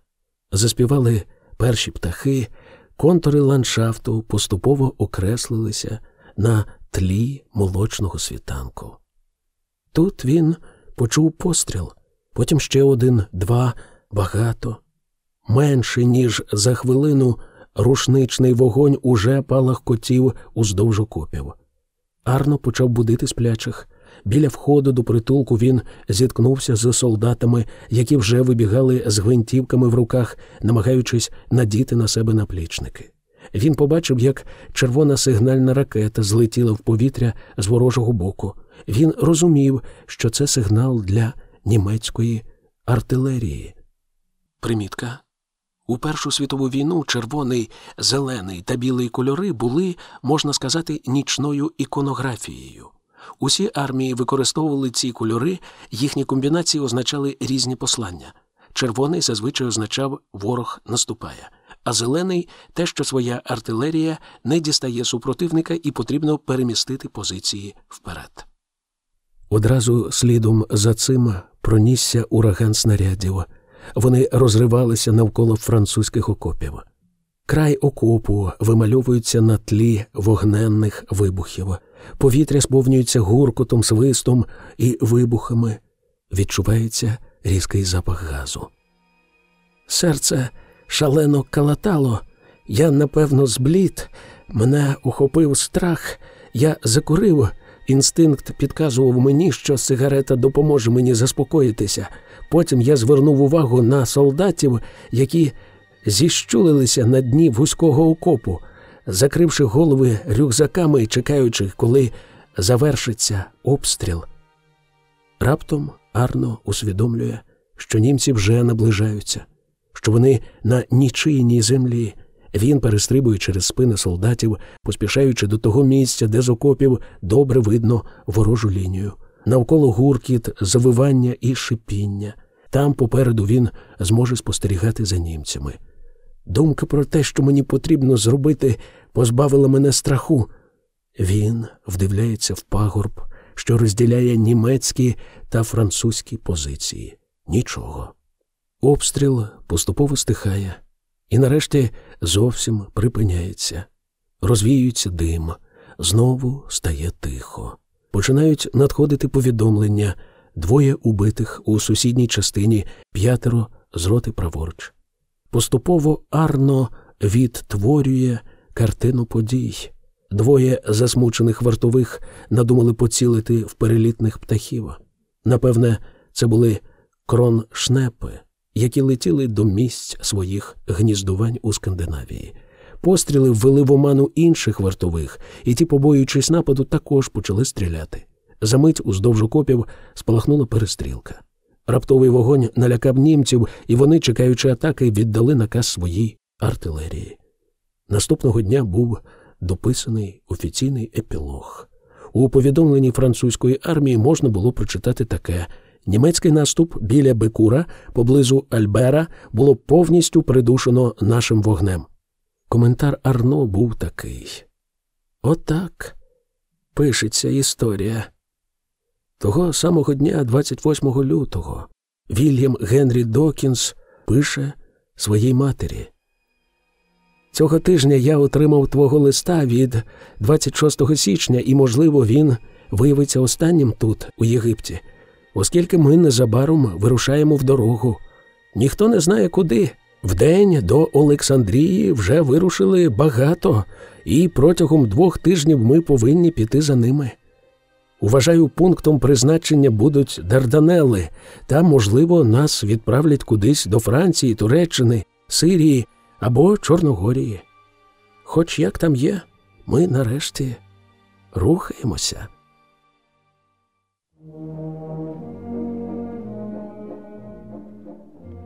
Заспівали перші птахи, контури ландшафту поступово окреслилися на тлі молочного світанку. Тут він почув постріл, потім ще один, два, багато. Менше, ніж за хвилину, рушничний вогонь уже палахкотів уздовж окопів. Арно почав будити сплячих. Біля входу до притулку він зіткнувся з солдатами, які вже вибігали з гвинтівками в руках, намагаючись надіти на себе наплічники. Він побачив, як червона сигнальна ракета злетіла в повітря з ворожого боку. Він розумів, що це сигнал для німецької артилерії. Примітка. У Першу світову війну червоний, зелений та білий кольори були, можна сказати, нічною іконографією. Усі армії використовували ці кольори, їхні комбінації означали різні послання. Червоний зазвичай означав ворог наступає, а зелений те, що своя артилерія не дістає супротивника і потрібно перемістити позиції вперед. Одразу слідом за цим пронісся ураган снарядів. Вони розривалися навколо французьких окопів. Край окопу вимальовується на тлі вогненних вибухів. Повітря сповнюється гуркотом, свистом і вибухами. Відчувається різкий запах газу. Серце шалено калатало. Я, напевно, зблід, мене охопив страх, я закурив. Інстинкт підказував мені, що сигарета допоможе мені заспокоїтися. Потім я звернув увагу на солдатів, які зіщулилися на дні вузького окопу, закривши голови рюкзаками і чекаючи, коли завершиться обстріл. Раптом Арно усвідомлює, що німці вже наближаються, що вони на нічийній землі. Він перестрибує через спини солдатів, поспішаючи до того місця, де з окопів добре видно ворожу лінію. Навколо гуркіт, завивання і шипіння. Там попереду він зможе спостерігати за німцями. Думка про те, що мені потрібно зробити, позбавила мене страху. Він вдивляється в пагорб, що розділяє німецькі та французькі позиції. Нічого. Обстріл поступово стихає, і нарешті зовсім припиняється. Розвіюється дим, знову стає тихо. Починають надходити повідомлення двоє убитих у сусідній частині, п'ятеро з роти праворуч. Поступово Арно відтворює картину подій. Двоє засмучених вартових надумали поцілити в перелітних птахів. Напевне, це були кроншнепи, які летіли до місць своїх гніздувань у Скандинавії. Постріли ввели в оману інших вартових, і ті, побоюючись нападу, також почали стріляти. Замить уздовж окопів спалахнула перестрілка. Раптовий вогонь налякав німців, і вони, чекаючи атаки, віддали наказ своїй артилерії. Наступного дня був дописаний офіційний епілог. У повідомленні французької армії можна було прочитати таке: німецький наступ біля Бекура поблизу Альбера було повністю придушено нашим вогнем. Коментар Арно був такий: Отак пишеться історія. Того самого дня, 28 лютого, Вільям Генрі Докінс пише своїй матері. Цього тижня я отримав твого листа від 26 січня, і, можливо, він виявиться останнім тут, у Єгипті, оскільки ми незабаром вирушаємо в дорогу. Ніхто не знає куди. Вдень до Олександрії вже вирушили багато, і протягом двох тижнів ми повинні піти за ними. Уважаю, пунктом призначення будуть Дарданели, там, можливо, нас відправлять кудись до Франції, Туреччини, Сирії або Чорногорії. Хоч як там є, ми нарешті рухаємося.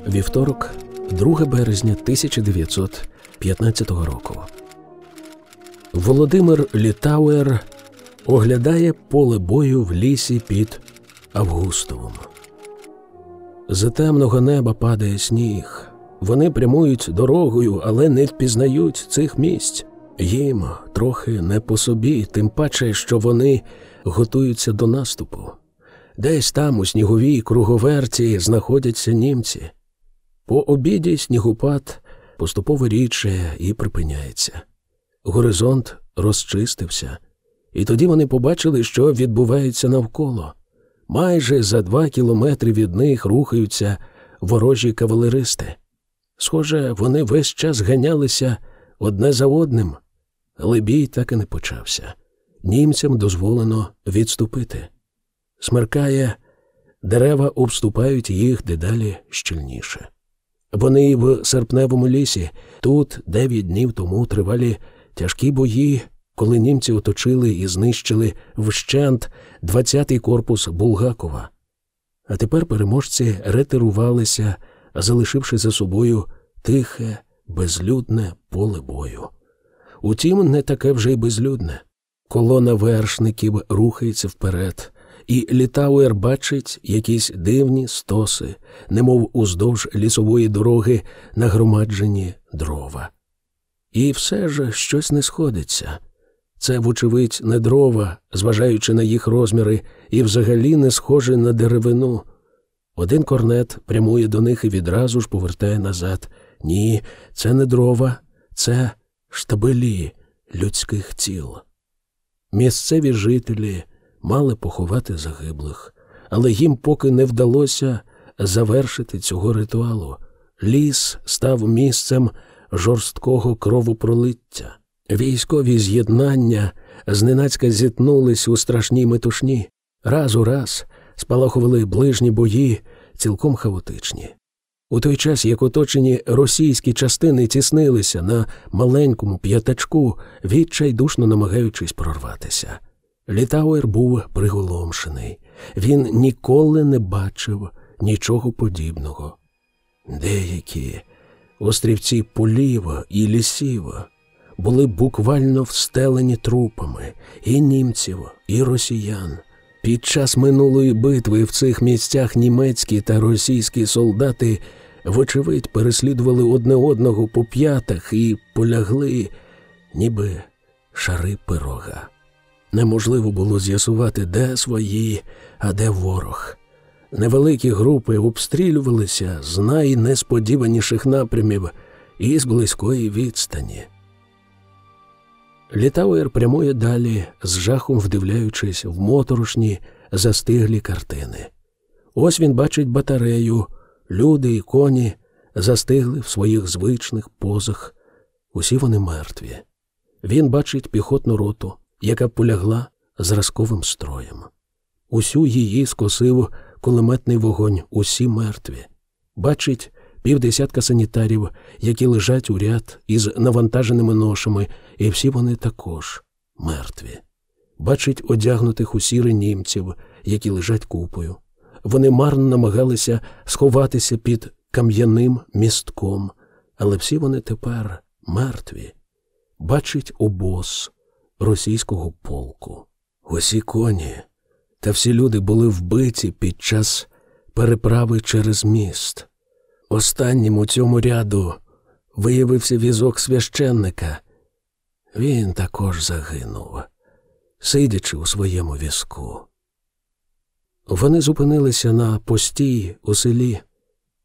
Вівторок, 2 березня 1915 року. Володимир Літауер оглядає поле бою в лісі під Августовом. З темного неба падає сніг. Вони прямують дорогою, але не впізнають цих місць. Їм трохи не по собі, тим паче, що вони готуються до наступу. Десь там, у сніговій круговерті, знаходяться німці. По обіді снігопад поступово рідше і припиняється. Горизонт розчистився, і тоді вони побачили, що відбувається навколо. Майже за два кілометри від них рухаються ворожі кавалеристи. Схоже, вони весь час ганялися одне за одним, але бій так і не почався. Німцям дозволено відступити. Смеркає, дерева обступають їх дедалі щільніше. Вони в серпневому лісі, тут дев'ять днів тому тривалі тяжкі бої, коли німці оточили і знищили вщент 20-й корпус Булгакова. А тепер переможці ретирувалися, залишивши за собою тихе, безлюдне поле бою. Утім, не таке вже й безлюдне. Колона вершників рухається вперед, і Літауер бачить якісь дивні стоси, немов уздовж лісової дороги нагромаджені дрова. І все ж щось не сходиться. Це, вочевидь, не дрова, зважаючи на їх розміри, і взагалі не схоже на деревину. Один корнет прямує до них і відразу ж повертає назад. Ні, це не дрова, це штабелі людських тіл. Місцеві жителі мали поховати загиблих, але їм поки не вдалося завершити цього ритуалу. Ліс став місцем жорсткого кровопролиття. Військові з'єднання зненацька зітнулись у страшній метушні, раз у раз спалахували ближні бої, цілком хаотичні. У той час, як оточені російські частини тіснилися на маленькому п'ятачку, відчайдушно намагаючись прорватися. Літауер був приголомшений. Він ніколи не бачив нічого подібного. Деякі острівці полів і лісів були буквально встелені трупами і німців, і росіян. Під час минулої битви в цих місцях німецькі та російські солдати, вочевидь, переслідували одне одного по п'ятах і полягли, ніби шари пирога. Неможливо було з'ясувати, де свої, а де ворог. Невеликі групи обстрілювалися з найнесподіваніших напрямів і з близької відстані. Літауер прямує далі, з жахом вдивляючись в моторошні, застиглі картини. Ось він бачить батарею, люди і коні застигли в своїх звичних позах. Усі вони мертві. Він бачить піхотну роту, яка полягла зразковим строєм. Усю її скосив кулеметний вогонь, усі мертві. Бачить півдесятка санітарів, які лежать у ряд із навантаженими ношами, і всі вони також мертві. Бачить одягнутих у сіри німців, які лежать купою. Вони марно намагалися сховатися під кам'яним містком, але всі вони тепер мертві. Бачить обоз російського полку. Усі коні та всі люди були вбиті під час переправи через міст. Останнім у цьому ряду виявився візок священника. Він також загинув, сидячи у своєму візку. Вони зупинилися на постій у селі.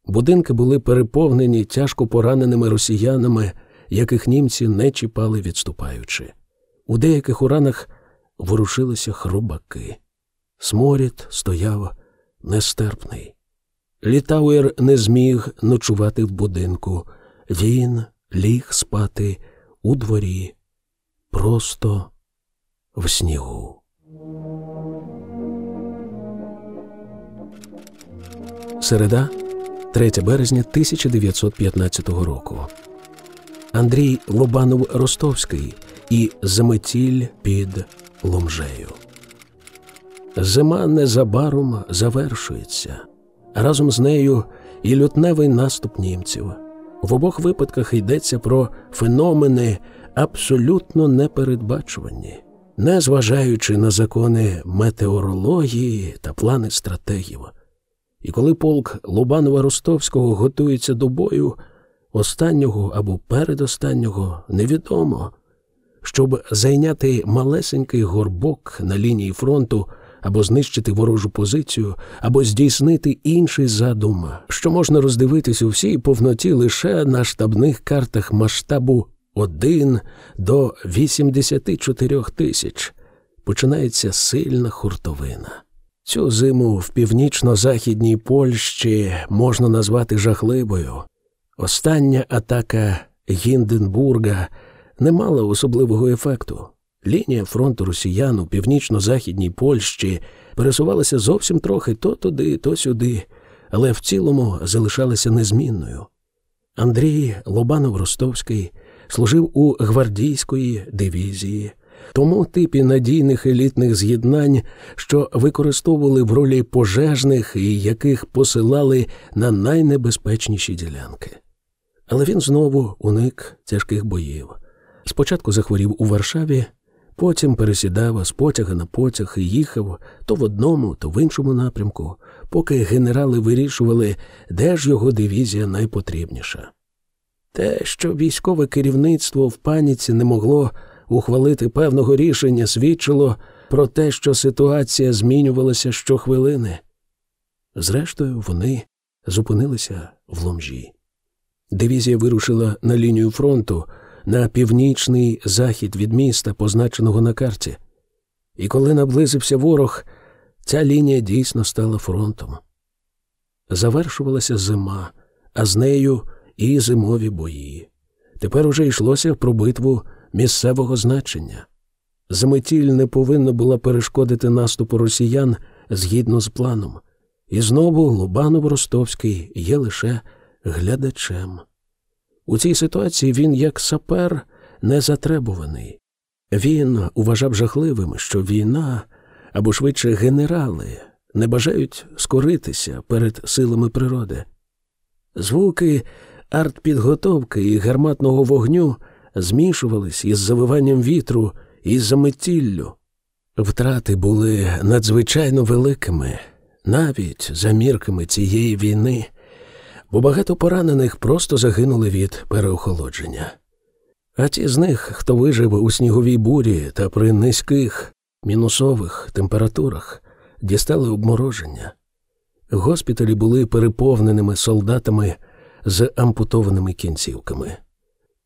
Будинки були переповнені тяжко пораненими росіянами, яких німці не чіпали відступаючи. У деяких уранах ворушилися хробаки. Сморід стояв нестерпний. Літауер не зміг ночувати в будинку. Він ліг спати у дворі, просто в снігу. Середа, 3 березня 1915 року. Андрій Лобанов Ростовський і Заметіль під Ломжею. Зима незабаром завершується разом з нею і лютневий наступ німців. В обох випадках йдеться про феномени абсолютно непередбачувані, незважаючи на закони метеорології та плани стратегів. І коли полк Лубанова Ростовського готується до бою, останнього або передостаннього невідомо. Щоб зайняти малесенький горбок на лінії фронту, або знищити ворожу позицію, або здійснити інший задум, що можна роздивитись у всій повноті лише на штабних картах масштабу 1 до 84 тисяч. Починається сильна хуртовина. Цю зиму в північно-західній Польщі можна назвати жахливою. Остання атака Гінденбурга не мала особливого ефекту. Лінія фронту росіян у північно-західній Польщі пересувалася зовсім трохи то туди, то сюди, але в цілому залишалася незмінною. Андрій Лобанов Ростовський служив у гвардійської дивізії, тому типі надійних елітних з'єднань, що використовували в ролі пожежних і яких посилали на найнебезпечніші ділянки. Але він знову уник тяжких боїв. Спочатку захворів у Варшаві, потім пересідав з потяга на потяг і їхав то в одному, то в іншому напрямку, поки генерали вирішували, де ж його дивізія найпотрібніша. Те, що військове керівництво в паніці не могло ухвалити певного рішення, свідчило про те, що ситуація змінювалася щохвилини. Зрештою, вони зупинилися в ломжі. Дивізія вирушила на лінію фронту на північний захід від міста, позначеного на карті. І коли наблизився ворог, ця лінія дійсно стала фронтом. Завершувалася зима, а з нею і зимові бої. Тепер уже йшлося про битву місцевого значення. Заметіль не повинна була перешкодити наступу росіян згідно з планом, і знову Лобанов Ростовський є лише глядачем. У цій ситуації він, як сапер, не затребуваний. Він вважав жахливим, що війна або швидше генерали не бажають скоритися перед силами природи. Звуки артпідготовки і гарматного вогню змішувались із завиванням вітру і заметіллю. Втрати були надзвичайно великими, навіть за мірками цієї війни, бо багато поранених просто загинули від переохолодження. А ті з них, хто вижив у сніговій бурі та при низьких мінусових температурах, дістали обмороження. Госпіталі були переповненими солдатами з ампутованими кінцівками.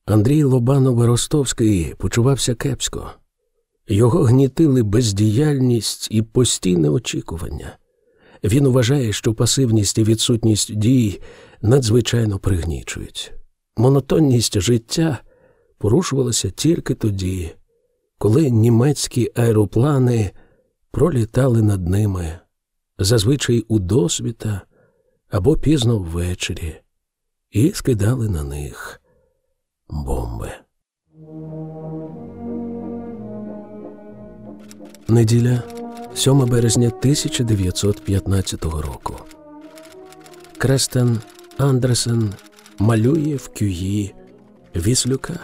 Андрій Лобанов Ростовський почувався кепсько. Його гнітили бездіяльність і постійне очікування. Він вважає, що пасивність і відсутність дій надзвичайно пригнічують. Монотонність життя порушувалася тільки тоді, коли німецькі аероплани пролітали над ними, зазвичай у досвіта або пізно ввечері, і скидали на них бомби. Неділя 7 березня 1915 року. Крестен Андерсен малює в кюї Віслюка.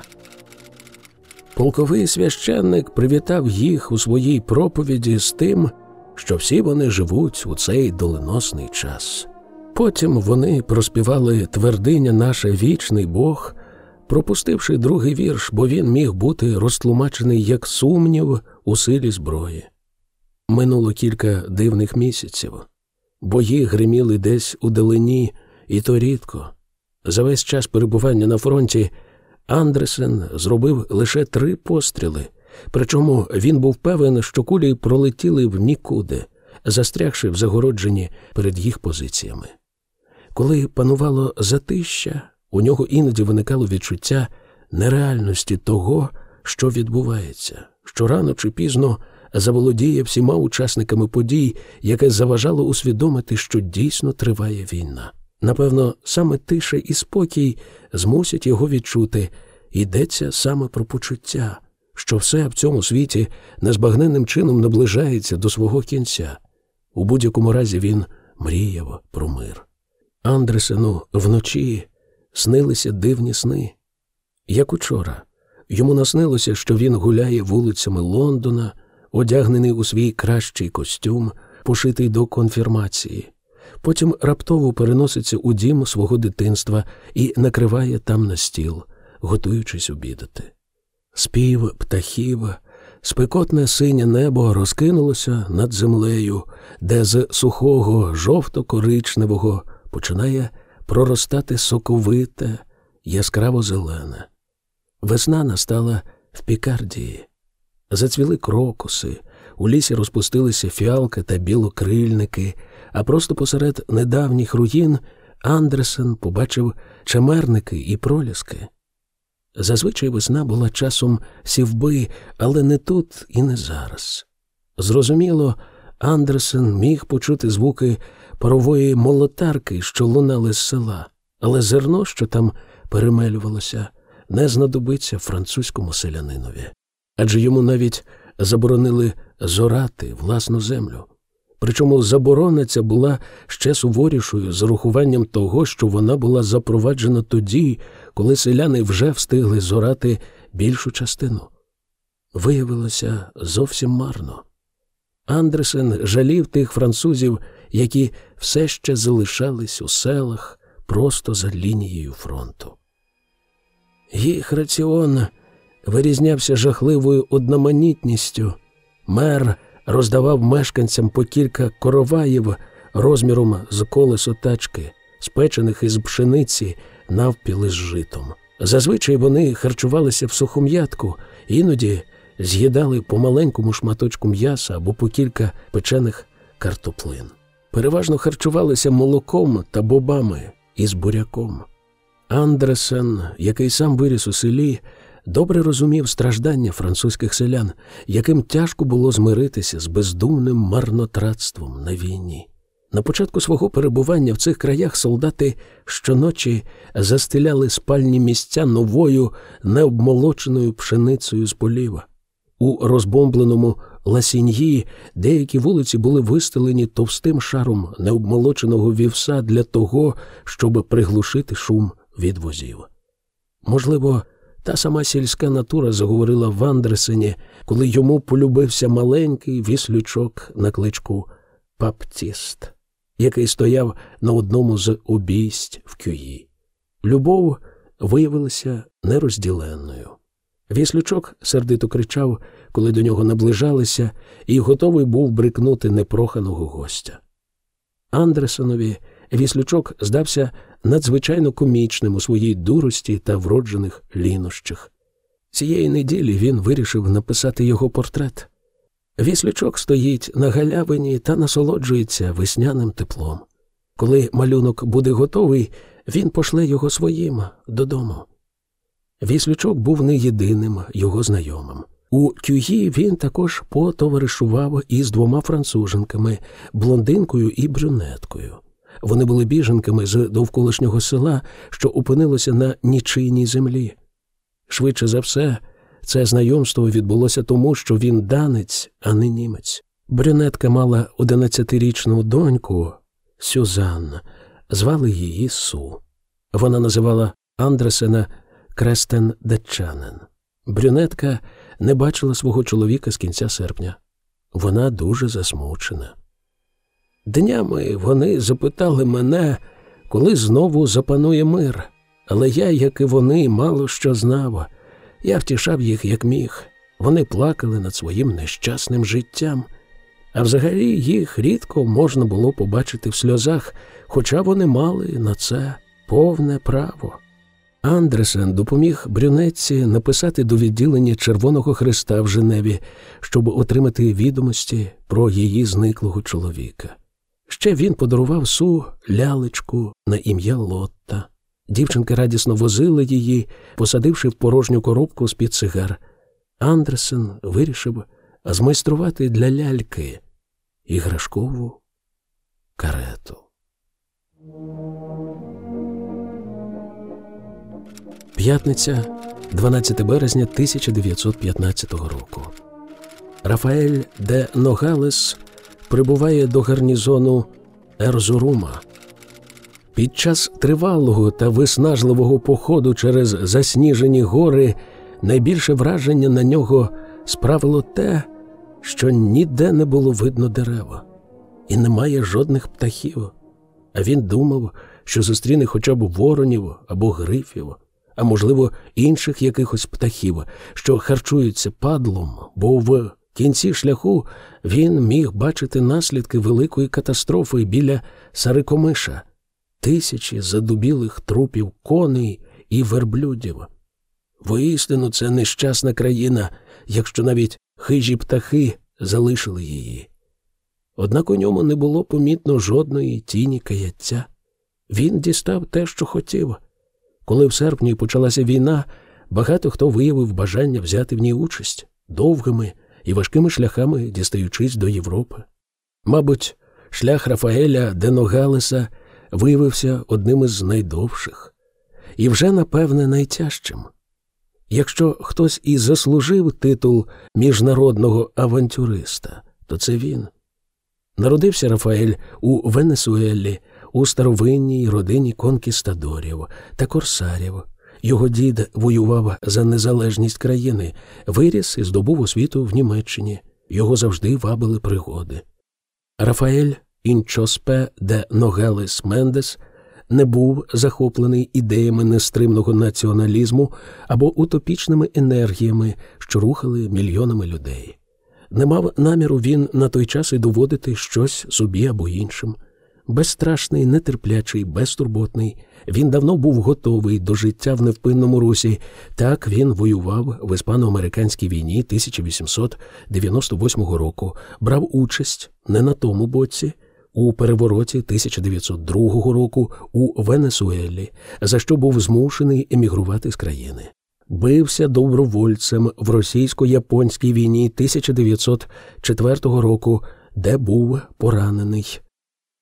Полковий священник привітав їх у своїй проповіді з тим, що всі вони живуть у цей доленосний час. Потім вони проспівали твердиня наше вічний Бог, пропустивши другий вірш, бо він міг бути розтлумачений як сумнів у силі зброї. Минуло кілька дивних місяців. Бої гриміли десь у далині, і то рідко. За весь час перебування на фронті Андресен зробив лише три постріли, причому він був певен, що кулі пролетіли в нікуди, застрягши в загородженні перед їх позиціями. Коли панувало затища, у нього іноді виникало відчуття нереальності того, що відбувається, що рано чи пізно заволодіє всіма учасниками подій, яке заважало усвідомити, що дійсно триває війна. Напевно, саме тиша і спокій змусять його відчути, йдеться саме про почуття, що все в цьому світі незбагненним чином наближається до свого кінця. У будь-якому разі він мріяв про мир. Андресену вночі снилися дивні сни. Як учора, йому наснилося, що він гуляє вулицями Лондона, одягнений у свій кращий костюм, пошитий до конфірмації. Потім раптово переноситься у дім свого дитинства і накриває там на стіл, готуючись обідати. Спів птахів Спекотне синє небо розкинулося над землею, де з сухого жовто-коричневого починає проростати соковите, яскраво зелене. Весна настала в Пікардії. Зацвіли крокуси, у лісі розпустилися фіалки та білокрильники, а просто посеред недавніх руїн Андресен побачив чемерники і проліски. Зазвичай весна була часом сівби, але не тут і не зараз. Зрозуміло, Андерсен міг почути звуки парової молотарки, що лунали з села, але зерно, що там перемелювалося, не знадобиться французькому селянинові. Адже йому навіть заборонили зорати власну землю. Причому заборона ця була ще суворішою з урахуванням того, що вона була запроваджена тоді, коли селяни вже встигли зорати більшу частину. Виявилося зовсім марно. Андресен жалів тих французів, які все ще залишались у селах просто за лінією фронту. Їх раціон вирізнявся жахливою одноманітністю. Мер роздавав мешканцям по кілька короваїв розміром з колесо тачки, спечених із пшениці навпіли з житом. Зазвичай вони харчувалися в сухом'ятку, іноді з'їдали по маленькому шматочку м'яса або по кілька печених картоплин. Переважно харчувалися молоком та бобами із буряком. Андресен, який сам виріс у селі, добре розумів страждання французьких селян, яким тяжко було змиритися з бездумним марнотратством на війні. На початку свого перебування в цих краях солдати щоночі застеляли спальні місця новою необмолоченою пшеницею з поліва. У розбомбленому ласіньї деякі вулиці були вистелені товстим шаром необмолоченого вівса для того, щоб приглушити шум від возів. Можливо, та сама сільська натура заговорила в Андресені, коли йому полюбився маленький віслючок на кличку Паптіст, який стояв на одному з обійсть в кюї. Любов виявилася нерозділенною. Віслючок сердито кричав, коли до нього наближалися, і готовий був брикнути непроханого гостя. Андресонові віслючок здався надзвичайно комічним у своїй дурості та вроджених лінощах. Цієї неділі він вирішив написати його портрет. Віслючок стоїть на галявині та насолоджується весняним теплом. Коли малюнок буде готовий, він пошле його своїм додому. Віслючок був не єдиним його знайомим. У Кюї він також потоваришував із двома француженками блондинкою і брюнеткою. Вони були біженками з довколишнього села, що опинилося на нічийній землі. Швидше за все, це знайомство відбулося тому, що він данець, а не німець. Брюнетка мала одинадцятирічну доньку Сюзан, звали її Су. Вона називала Андресена Крестен Датчанин. Брюнетка не бачила свого чоловіка з кінця серпня. Вона дуже засмучена. Днями вони запитали мене, коли знову запанує мир, але я, як і вони, мало що знав. Я втішав їх, як міг. Вони плакали над своїм нещасним життям, а взагалі їх рідко можна було побачити в сльозах, хоча вони мали на це повне право. Андресен допоміг брюнетці написати до відділення Червоного Христа в Женеві, щоб отримати відомості про її зниклого чоловіка. Ще він подарував су лялечку на ім'я Лотта. Дівчинка радісно возила її, посадивши в порожню коробку з під цигар. Андресен вирішив змайструвати для ляльки іграшкову карету. П'ятниця, 12 березня 1915 року. Рафаель де Ногалес прибуває до гарнізону Ерзурума. Під час тривалого та виснажливого походу через засніжені гори найбільше враження на нього справило те, що ніде не було видно дерева, і немає жодних птахів. А він думав, що зустріне хоча б воронів або грифів, а можливо, інших якихось птахів, що харчуються падлом, бо в кінці шляху він міг бачити наслідки великої катастрофи біля Сарикомиша, тисячі задубілих трупів коней і верблюдів. Воістину, це нещасна країна, якщо навіть хижі птахи залишили її. Однак у ньому не було помітно жодної тіні каяття. Він дістав те, що хотів. Коли в серпні почалася війна, багато хто виявив бажання взяти в ній участь довгими і важкими шляхами дістаючись до Європи. Мабуть, шлях Рафаеля Деногалеса виявився одним із найдовших і вже, напевне, найтяжчим. Якщо хтось і заслужив титул міжнародного авантюриста, то це він. Народився Рафаель у Венесуелі, у старовинній родині конкістадорів та корсарів. Його дід воював за незалежність країни, виріс і здобув освіту в Німеччині. Його завжди вабили пригоди. Рафаель Інчоспе де Ногелес Мендес не був захоплений ідеями нестримного націоналізму або утопічними енергіями, що рухали мільйонами людей. Не мав наміру він на той час і доводити щось собі або іншим. Безстрашний, нетерплячий, безтурботний, він давно був готовий до життя в невпинному русі. Так він воював в іспано-американській війні 1898 року, брав участь не на тому боці, у перевороті 1902 року у Венесуелі, за що був змушений емігрувати з країни. Бився добровольцем в російсько-японській війні 1904 року, де був поранений.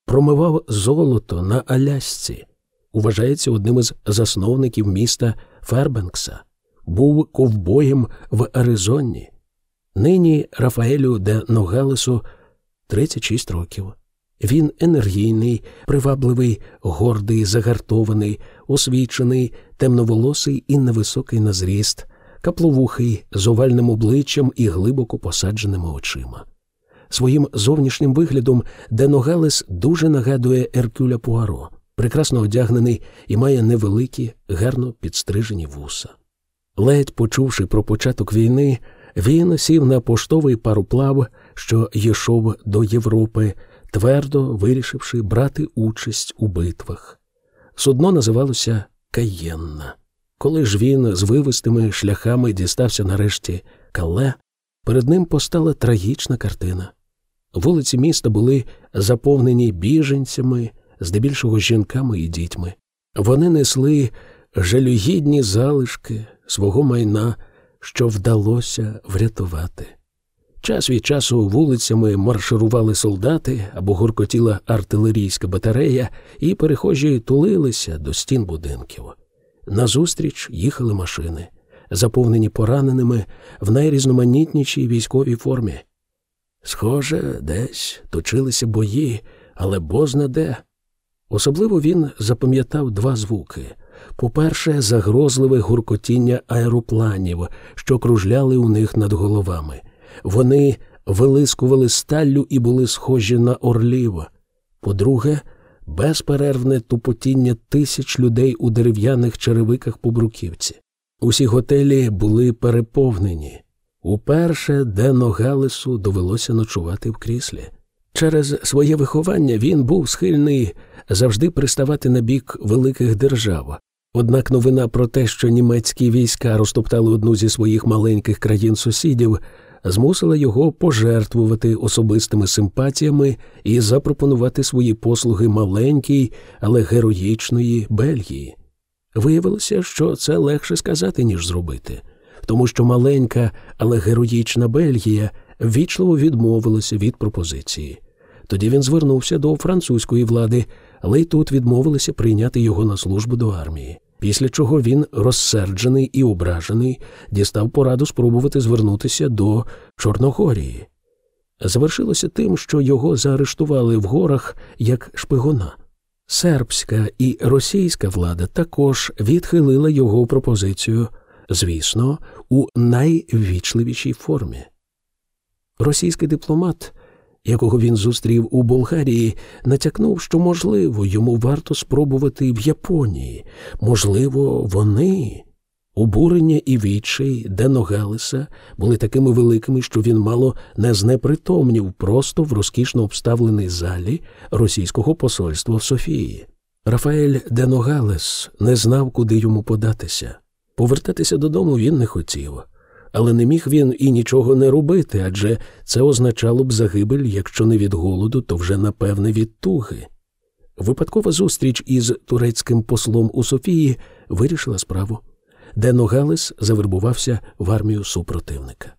Промивав золото на Алясці, вважається одним із засновників міста Фербенкса, був ковбоєм в Аризоні. Нині Рафаелю де Ногалесу 36 років. Він енергійний, привабливий, гордий, загартований, освічений, темноволосий і невисокий на зріст, капловухий, з овальним обличчям і глибоко посадженими очима. Своїм зовнішнім виглядом Деногалес дуже нагадує Еркюля Пуаро, прекрасно одягнений і має невеликі, гарно підстрижені вуса. Ледь почувши про початок війни, він сів на поштовий пароплав, що йшов до Європи твердо вирішивши брати участь у битвах. Судно називалося Каєнна. Коли ж він з вивистими шляхами дістався нарешті кале, перед ним постала трагічна картина. Вулиці міста були заповнені біженцями, здебільшого жінками і дітьми. Вони несли жалюгідні залишки свого майна, що вдалося врятувати. Час від часу вулицями марширували солдати або гуркотіла артилерійська батарея, і перехожі тулилися до стін будинків. Назустріч їхали машини, заповнені пораненими в найрізноманітнішій військовій формі. Схоже, десь точилися бої, але бозна де. Особливо він запам'ятав два звуки. По-перше, загрозливе гуркотіння аеропланів, що кружляли у них над головами. Вони вилискували сталлю і були схожі на орлів. По-друге, безперервне тупотіння тисяч людей у дерев'яних черевиках по бруківці. Усі готелі були переповнені. Уперше Дено Галесу довелося ночувати в кріслі. Через своє виховання він був схильний завжди приставати на бік великих держав. Однак новина про те, що німецькі війська розтоптали одну зі своїх маленьких країн сусідів, змусила його пожертвувати особистими симпатіями і запропонувати свої послуги маленькій, але героїчної Бельгії. Виявилося, що це легше сказати, ніж зробити, тому що маленька, але героїчна Бельгія ввічливо відмовилася від пропозиції. Тоді він звернувся до французької влади, але й тут відмовилися прийняти його на службу до армії після чого він, розсерджений і ображений, дістав пораду спробувати звернутися до Чорногорії. Завершилося тим, що його заарештували в горах як шпигуна. Сербська і російська влада також відхилила його пропозицію, звісно, у найввічливішій формі. Російський дипломат якого він зустрів у Болгарії, натякнув, що, можливо, йому варто спробувати в Японії. Можливо, вони Обурення і відчай Деногалеса були такими великими, що він мало не знепритомнів просто в розкішно обставленій залі російського посольства в Софії. Рафаель Деногалес не знав, куди йому податися. Повертатися додому він не хотів, але не міг він і нічого не робити, адже це означало б загибель, якщо не від голоду, то вже напевне від туги. Випадкова зустріч із турецьким послом у Софії вирішила справу де Ногалес завербувався в армію супротивника.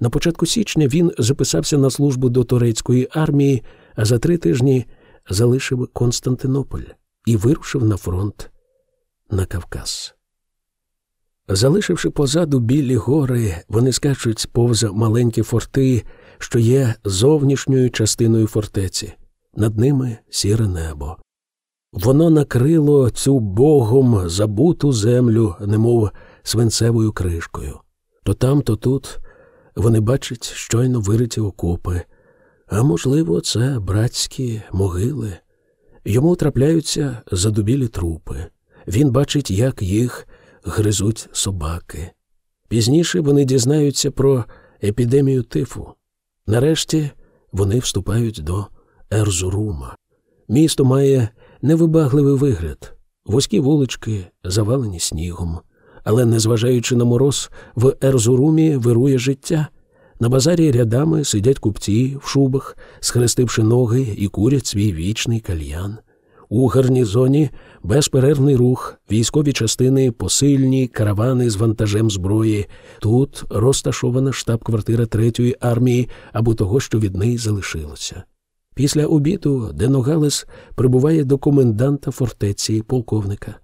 На початку січня він записався на службу до турецької армії, а за три тижні залишив Константинополь і вирушив на фронт на Кавказ. Залишивши позаду білі гори, вони скачуть повз маленькі форти, що є зовнішньою частиною фортеці, над ними сіре небо. Воно накрило цю богом забуту землю, немов свинцевою кришкою. То там, то тут вони бачать щойно вириті окопи, а можливо, це братські могили. Йому трапляються задубілі трупи. Він бачить, як їх гризуть собаки. Пізніше вони дізнаються про епідемію тифу. Нарешті вони вступають до Ерзурума. Місто має невибагливий вигляд, вузькі вулички, завалені снігом. Але, незважаючи на мороз, в Ерзурумі вирує життя. На базарі рядами сидять купці в шубах, схрестивши ноги і курять свій вічний кальян. У гарнізоні безперервний рух, військові частини, посильні, каравани з вантажем зброї. Тут розташована штаб-квартира Третьої армії або того, що від неї залишилося. Після обіду Деногалес прибуває до коменданта фортеці полковника.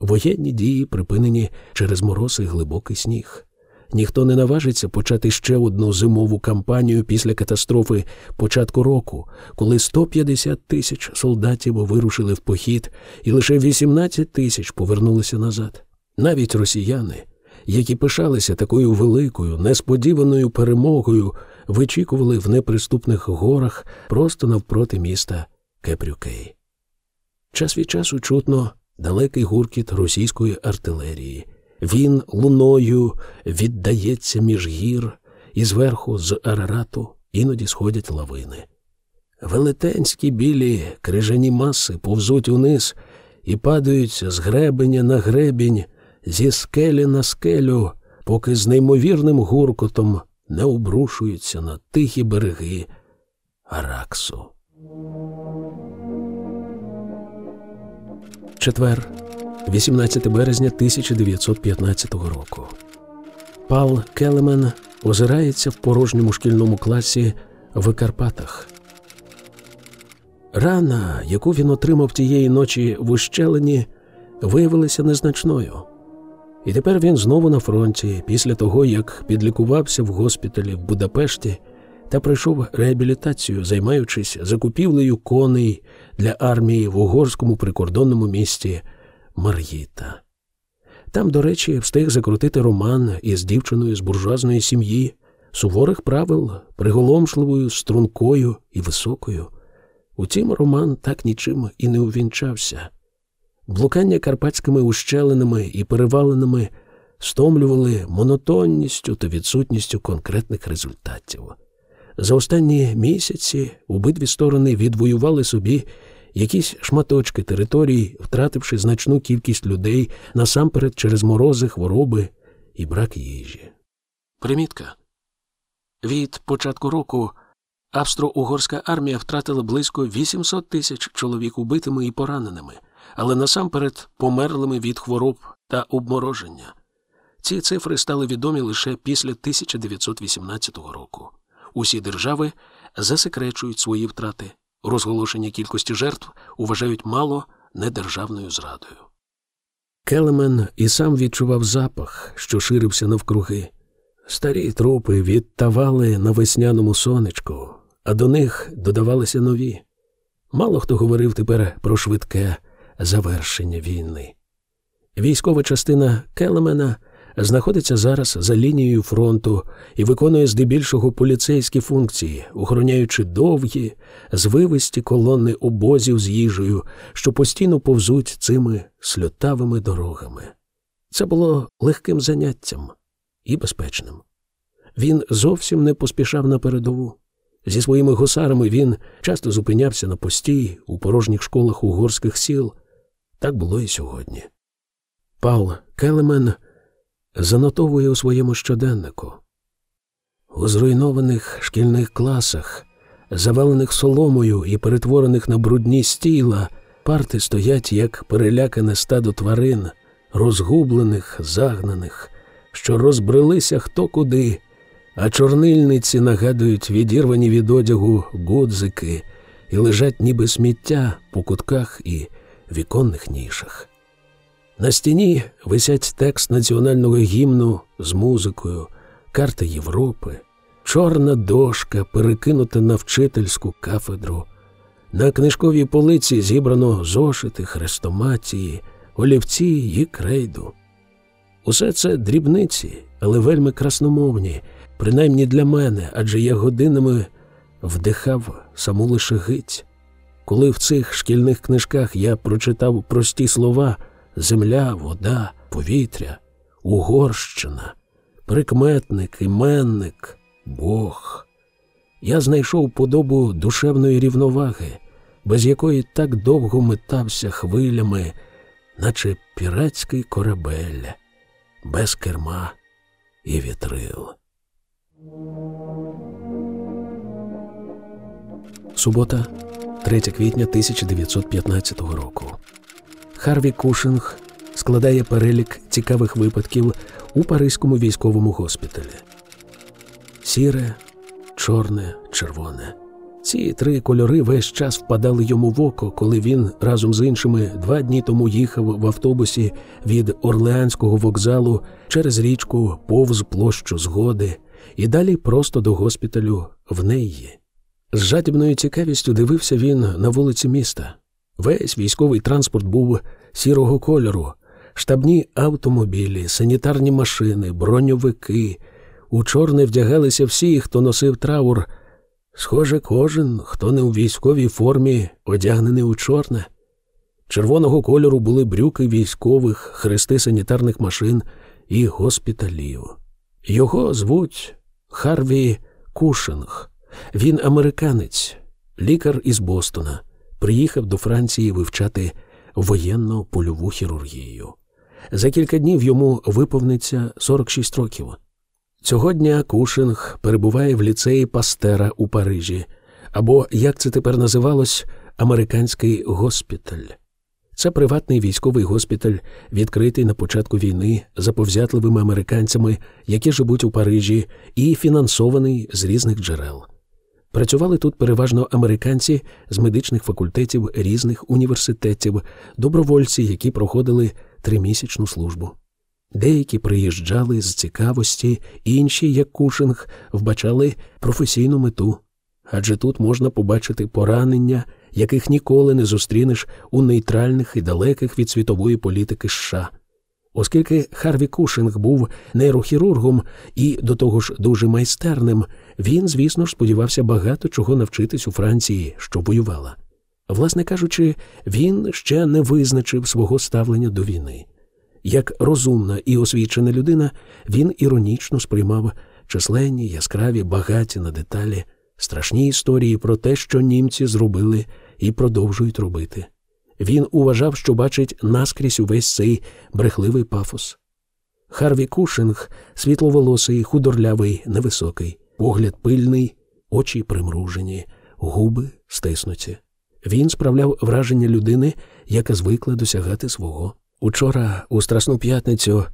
Воєнні дії припинені через мороз і глибокий сніг. Ніхто не наважиться почати ще одну зимову кампанію після катастрофи початку року, коли 150 тисяч солдатів вирушили в похід, і лише 18 тисяч повернулися назад. Навіть росіяни, які пишалися такою великою, несподіваною перемогою, вичікували в неприступних горах просто навпроти міста Кепрюкей. Час від часу чутно далекий гуркіт російської артилерії. Він луною віддається між гір, і зверху з Арарату іноді сходять лавини. Велетенські білі крижані маси повзуть униз і падають з гребеня на гребінь, зі скелі на скелю, поки з неймовірним гуркотом не обрушуються на тихі береги Араксу. Четвер, 18 березня 1915 року. Пал Келемен озирається в порожньому шкільному класі в Карпатах. Рана, яку він отримав тієї ночі в ущелині, виявилася незначною. І тепер він знову на фронті, після того, як підлікувався в госпіталі в Будапешті та пройшов реабілітацію, займаючись закупівлею коней для армії в угорському прикордонному місті Мар'їта. Там, до речі, встиг закрутити роман із дівчиною з буржуазної сім'ї, суворих правил, приголомшливою, стрункою і високою. Утім, роман так нічим і не увінчався. Блукання карпатськими ущелинами і переваленими стомлювали монотонністю та відсутністю конкретних результатів. За останні місяці обидві сторони відвоювали собі якісь шматочки територій, втративши значну кількість людей насамперед через морози, хвороби і брак їжі. Примітка. Від початку року австро-угорська армія втратила близько 800 тисяч чоловік убитими і пораненими, але насамперед померлими від хвороб та обмороження. Ці цифри стали відомі лише після 1918 року. Усі держави засекречують свої втрати. Розголошення кількості жертв вважають мало недержавною зрадою. Келемен і сам відчував запах, що ширився навкруги. Старі трупи відтавали на весняному сонечку, а до них додавалися нові. Мало хто говорив тепер про швидке завершення війни. Військова частина Келемена знаходиться зараз за лінією фронту і виконує здебільшого поліцейські функції, охороняючи довгі, звивисті колони обозів з їжею, що постійно повзуть цими сльотавими дорогами. Це було легким заняттям і безпечним. Він зовсім не поспішав на передову. Зі своїми гусарами він часто зупинявся на пості у порожніх школах угорських сіл. Так було і сьогодні. Пал Келемен занотовує у своєму щоденнику. У зруйнованих шкільних класах, завалених соломою і перетворених на брудні стіла, парти стоять як перелякане стадо тварин, розгублених, загнаних, що розбрелися хто куди, а чорнильниці нагадують відірвані від одягу гудзики і лежать ніби сміття по кутках і віконних нішах. На стіні висять текст національного гімну з музикою, карта Європи, чорна дошка, перекинута на вчительську кафедру. На книжковій полиці зібрано зошити, хрестоматії, олівці і крейду. Усе це дрібниці, але вельми красномовні, принаймні для мене, адже я годинами вдихав саму лише гить. Коли в цих шкільних книжках я прочитав прості слова земля, вода, повітря, Угорщина, прикметник, іменник, Бог, я знайшов подобу душевної рівноваги, без якої так довго метався хвилями, наче піратський корабель, без керма і вітрил. Субота, 3 квітня 1915 року. Харві Кушинг складає перелік цікавих випадків у Паризькому військовому госпіталі. Сіре, чорне, червоне. Ці три кольори весь час впадали йому в око, коли він разом з іншими два дні тому їхав в автобусі від Орлеанського вокзалу через річку повз площу згоди і далі просто до госпіталю в неї. З жадібною цікавістю дивився він на вулиці міста. Весь військовий транспорт був сірого кольору, штабні автомобілі, санітарні машини, броньовики. У чорне вдягалися всі, хто носив траур. Схоже, кожен, хто не у військовій формі, одягнений у чорне. Червоного кольору були брюки військових, хрести санітарних машин і госпіталів. Його звуть Харві Кушинг. Він американець, лікар із Бостона, приїхав до Франції вивчати воєнну польову хірургію. За кілька днів йому виповниться 46 років. Цього дня Кушинг перебуває в ліцеї Пастера у Парижі, або, як це тепер називалось, американський госпіталь. Це приватний військовий госпіталь, відкритий на початку війни заповзятливими американцями, які живуть у Парижі, і фінансований з різних джерел. Працювали тут переважно американці з медичних факультетів різних університетів, добровольці, які проходили тримісячну службу. Деякі приїжджали з цікавості, інші, як Кушинг, вбачали професійну мету. Адже тут можна побачити поранення, яких ніколи не зустрінеш у нейтральних і далеких від світової політики США. Оскільки Харві Кушинг був нейрохірургом і до того ж дуже майстерним, він, звісно ж, сподівався багато чого навчитись у Франції, що воювала. Власне кажучи, він ще не визначив свого ставлення до війни. Як розумна і освічена людина, він іронічно сприймав численні, яскраві, багаті на деталі, страшні історії про те, що німці зробили і продовжують робити. Він уважав, що бачить наскрізь увесь цей брехливий пафос. Харві Кушинг, світловолосий, худорлявий, невисокий, погляд пильний, очі примружені, губи стиснуті. Він справляв враження людини, яка звикла досягати свого. Учора, у Страсну п'ятницю,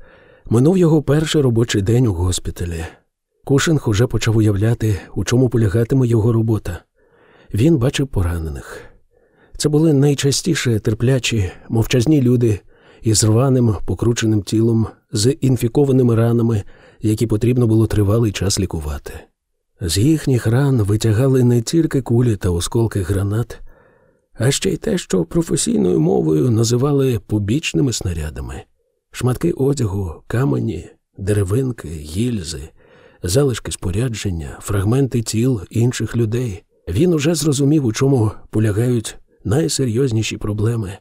минув його перший робочий день у госпіталі. Кушинг уже почав уявляти, у чому полягатиме його робота. Він бачив поранених. Це були найчастіше терплячі, мовчазні люди із рваним, покрученим тілом, з інфікованими ранами, які потрібно було тривалий час лікувати. З їхніх ран витягали не тільки кулі та осколки гранат, а ще й те, що професійною мовою називали побічними снарядами, шматки одягу, камені, деревинки, гільзи, залишки спорядження, фрагменти тіл інших людей. Він уже зрозумів, у чому полягають найсерйозніші проблеми.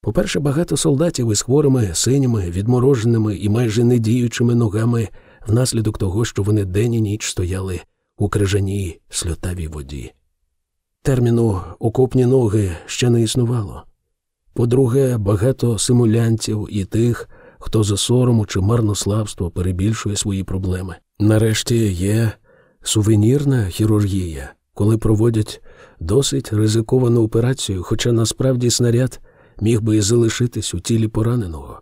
По-перше, багато солдатів із хворими, синіми, відмороженими і майже недіючими ногами внаслідок того, що вони день і ніч стояли у крижаній сльотавій воді. Терміну окопні ноги ще не існувало. По-друге, багато симулянтів і тих, хто за сорому чи марнославство перебільшує свої проблеми. Нарешті є сувенірна хірургія, коли проводять досить ризиковану операцію, хоча насправді снаряд міг би і залишитись у тілі пораненого.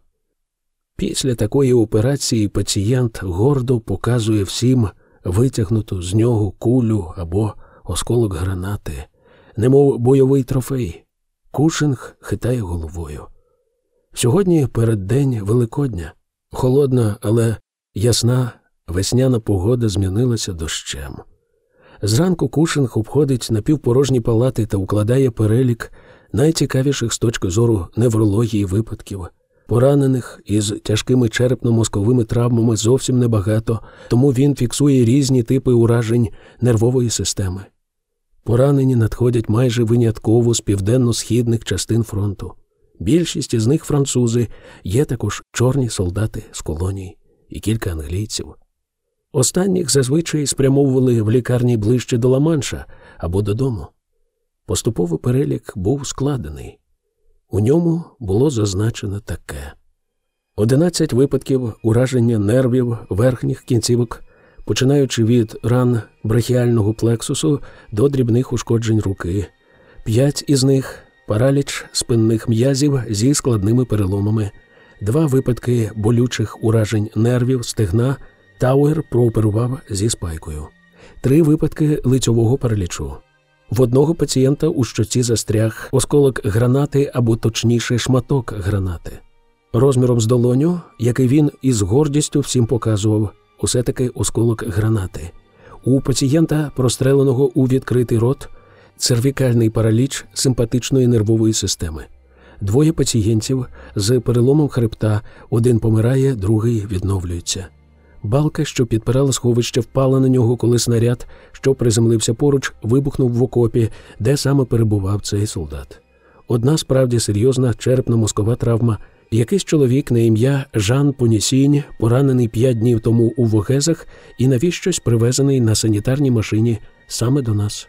Після такої операції пацієнт гордо показує всім витягнуту з нього кулю або осколок гранати, немов бойовий трофей. Кушинг хитає головою. Сьогодні переддень Великодня, холодна, але ясна весняна погода змінилася дощем. Зранку Кушинг обходить напівпорожні палати та укладає перелік найцікавіших з точки зору неврології випадків. Поранених із тяжкими черепно-мозковими травмами зовсім небагато, тому він фіксує різні типи уражень нервової системи. Поранені надходять майже винятково з південно-східних частин фронту. Більшість із них французи, є також чорні солдати з колоній і кілька англійців. Останніх зазвичай спрямовували в лікарні ближче до Ла-Манша або додому. Поступово перелік був складений. У ньому було зазначено таке: 11 випадків ураження нервів верхніх кінцівок, починаючи від ран брахіального плексусу до дрібних ушкоджень руки, п'ять із них параліч спинних м'язів зі складними переломами, два випадки болючих уражень нервів, стегна. Тауер прооперував зі спайкою, три випадки лицьового паралічу. В одного пацієнта у щоці застряг осколок гранати або точніше шматок гранати. Розміром з долоню, який він із гордістю всім показував, усе таки осколок гранати. У пацієнта, простреленого у відкритий рот, цервікальний параліч симпатичної нервової системи. Двоє пацієнтів з переломом хребта, один помирає, другий відновлюється. Балка, що підпирала сховище, впала на нього, коли снаряд, що приземлився поруч, вибухнув в окопі, де саме перебував цей солдат. Одна справді серйозна черепно-мозкова травма. Якийсь чоловік на ім'я Жан Понісінь, поранений п'ять днів тому у Вогезах і навіщось привезений на санітарній машині саме до нас.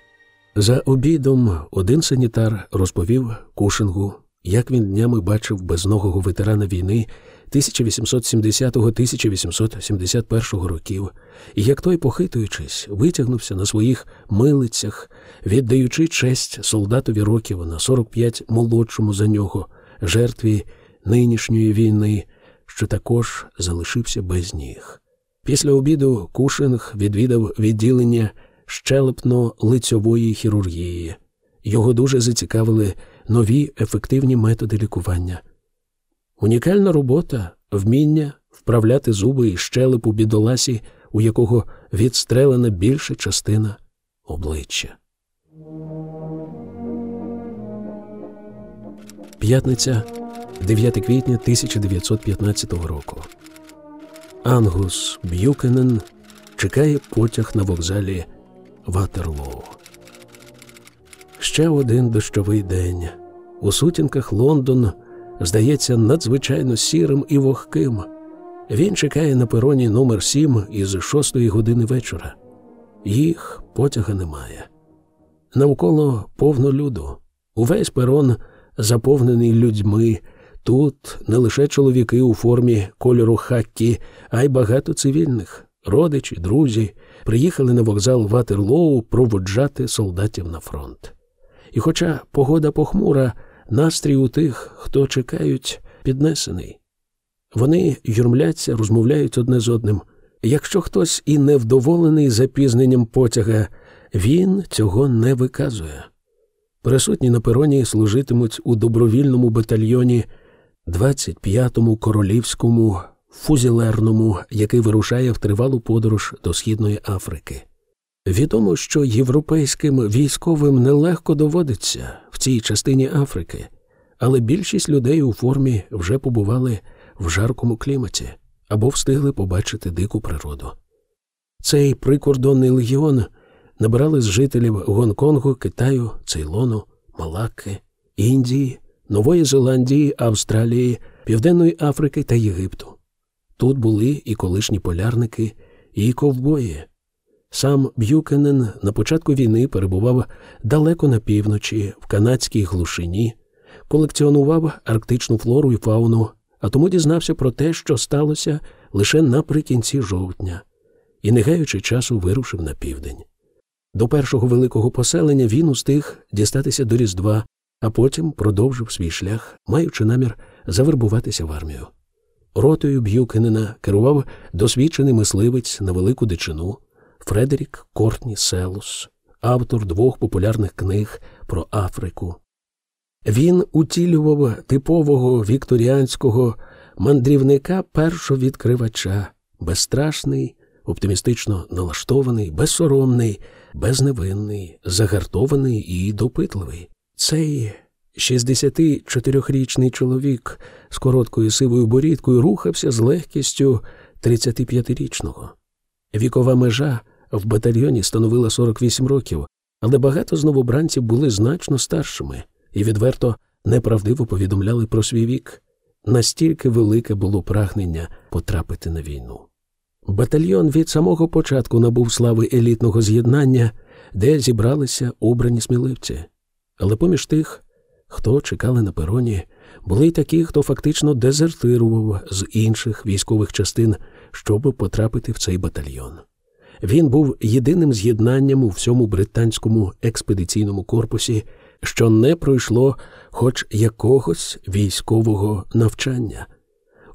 За обідом один санітар розповів Кушингу, як він днями бачив безногого ветерана війни 1870-1871 років, і як той, похитуючись, витягнувся на своїх милицях, віддаючи честь солдатові років на 45 молодшому за нього, жертві нинішньої війни, що також залишився без ніг. Після обіду Кушинг відвідав відділення щелепно-лицьової хірургії. Його дуже зацікавили нові ефективні методи лікування. Унікальна робота, вміння вправляти зуби і щелепу бідоласі, у якого відстрелена більша частина обличчя. П'ятниця 9 квітня 1915 року. Ангус Б'юкенен чекає потяг на вокзалі Ватерлоу. Ще один дощовий день. У сутінках Лондон здається надзвичайно сірим і вогким. Він чекає на пероні номер 7 із шостої години вечора. Їх потяга немає. Навколо повно люду. Увесь перон заповнений людьми. Тут не лише чоловіки у формі кольору хаккі, а й багато цивільних. Родичі, друзі приїхали на вокзал Ватерлоу проводжати солдатів на фронт. І хоча погода похмура, настрій у тих, хто чекають, піднесений. Вони юрмляться, розмовляють одне з одним. Якщо хтось і невдоволений запізненням потяга, він цього не виказує. Присутні на пероні служитимуть у добровільному батальйоні 25-му королівському фузілерному, який вирушає в тривалу подорож до Східної Африки. Відомо, що європейським військовим нелегко доводиться в цій частині Африки, але більшість людей у формі вже побували в жаркому кліматі або встигли побачити дику природу. Цей прикордонний легіон набирали з жителів Гонконгу, Китаю, Цейлону, Малакки, Індії, Нової Зеландії, Австралії, Південної Африки та Єгипту. Тут були і колишні полярники, і ковбої. Сам Б'юкенен на початку війни перебував далеко на півночі, в канадській глушині, колекціонував арктичну флору і фауну, а тому дізнався про те, що сталося лише наприкінці жовтня, і, не гаючи часу, вирушив на південь. До першого великого поселення він устиг дістатися до Різдва, а потім продовжив свій шлях, маючи намір завербуватися в армію. Ротою Б'юкенена керував досвідчений мисливець на велику дичину Фредерік Кортні Селус, автор двох популярних книг про Африку. Він утілював типового вікторіанського мандрівника першовідкривача, безстрашний, оптимістично налаштований, безсоромний, безневинний, загартований і допитливий. Цей 64-річний чоловік з короткою сивою борідкою рухався з легкістю 35-річного. Вікова межа в батальйоні становила 48 років, але багато з новобранців були значно старшими і відверто неправдиво повідомляли про свій вік. Настільки велике було прагнення потрапити на війну. Батальйон від самого початку набув слави елітного з'єднання, де зібралися обрані сміливці. Але поміж тих, хто чекали на пероні, були й такі, хто фактично дезертирував з інших військових частин, щоб потрапити в цей батальйон. Він був єдиним з'єднанням у всьому британському експедиційному корпусі, що не пройшло хоч якогось військового навчання.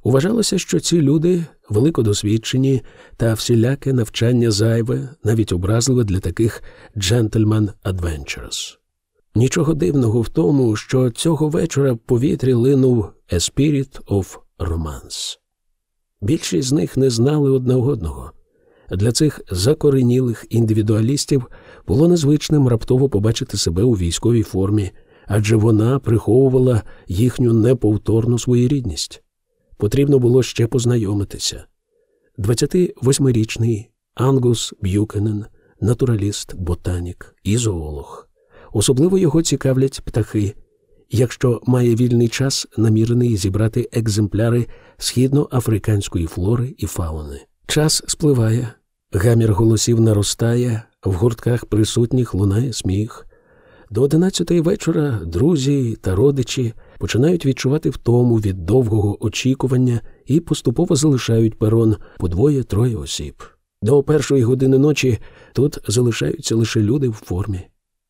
Уважалося, що ці люди великодосвідчені та всіляке навчання зайве, навіть образливе для таких джентльмен adventures. Нічого дивного в тому, що цього вечора в повітрі линув «A spirit of romance». Більшість з них не знали одне одного. Для цих закоренілих індивідуалістів було незвичним раптово побачити себе у військовій формі, адже вона приховувала їхню неповторну своєрідність. Потрібно було ще познайомитися. 28-річний Ангус Б'юкенен, натураліст, ботанік і зоолог. Особливо його цікавлять птахи. Якщо має вільний час, намірений зібрати екземпляри східноафриканської флори і фауни. Час спливає, гамір голосів наростає, в гуртках присутніх лунає сміх. До одинадцятої вечора друзі та родичі починають відчувати втому від довгого очікування і поступово залишають перон по двоє-троє осіб. До першої години ночі тут залишаються лише люди в формі.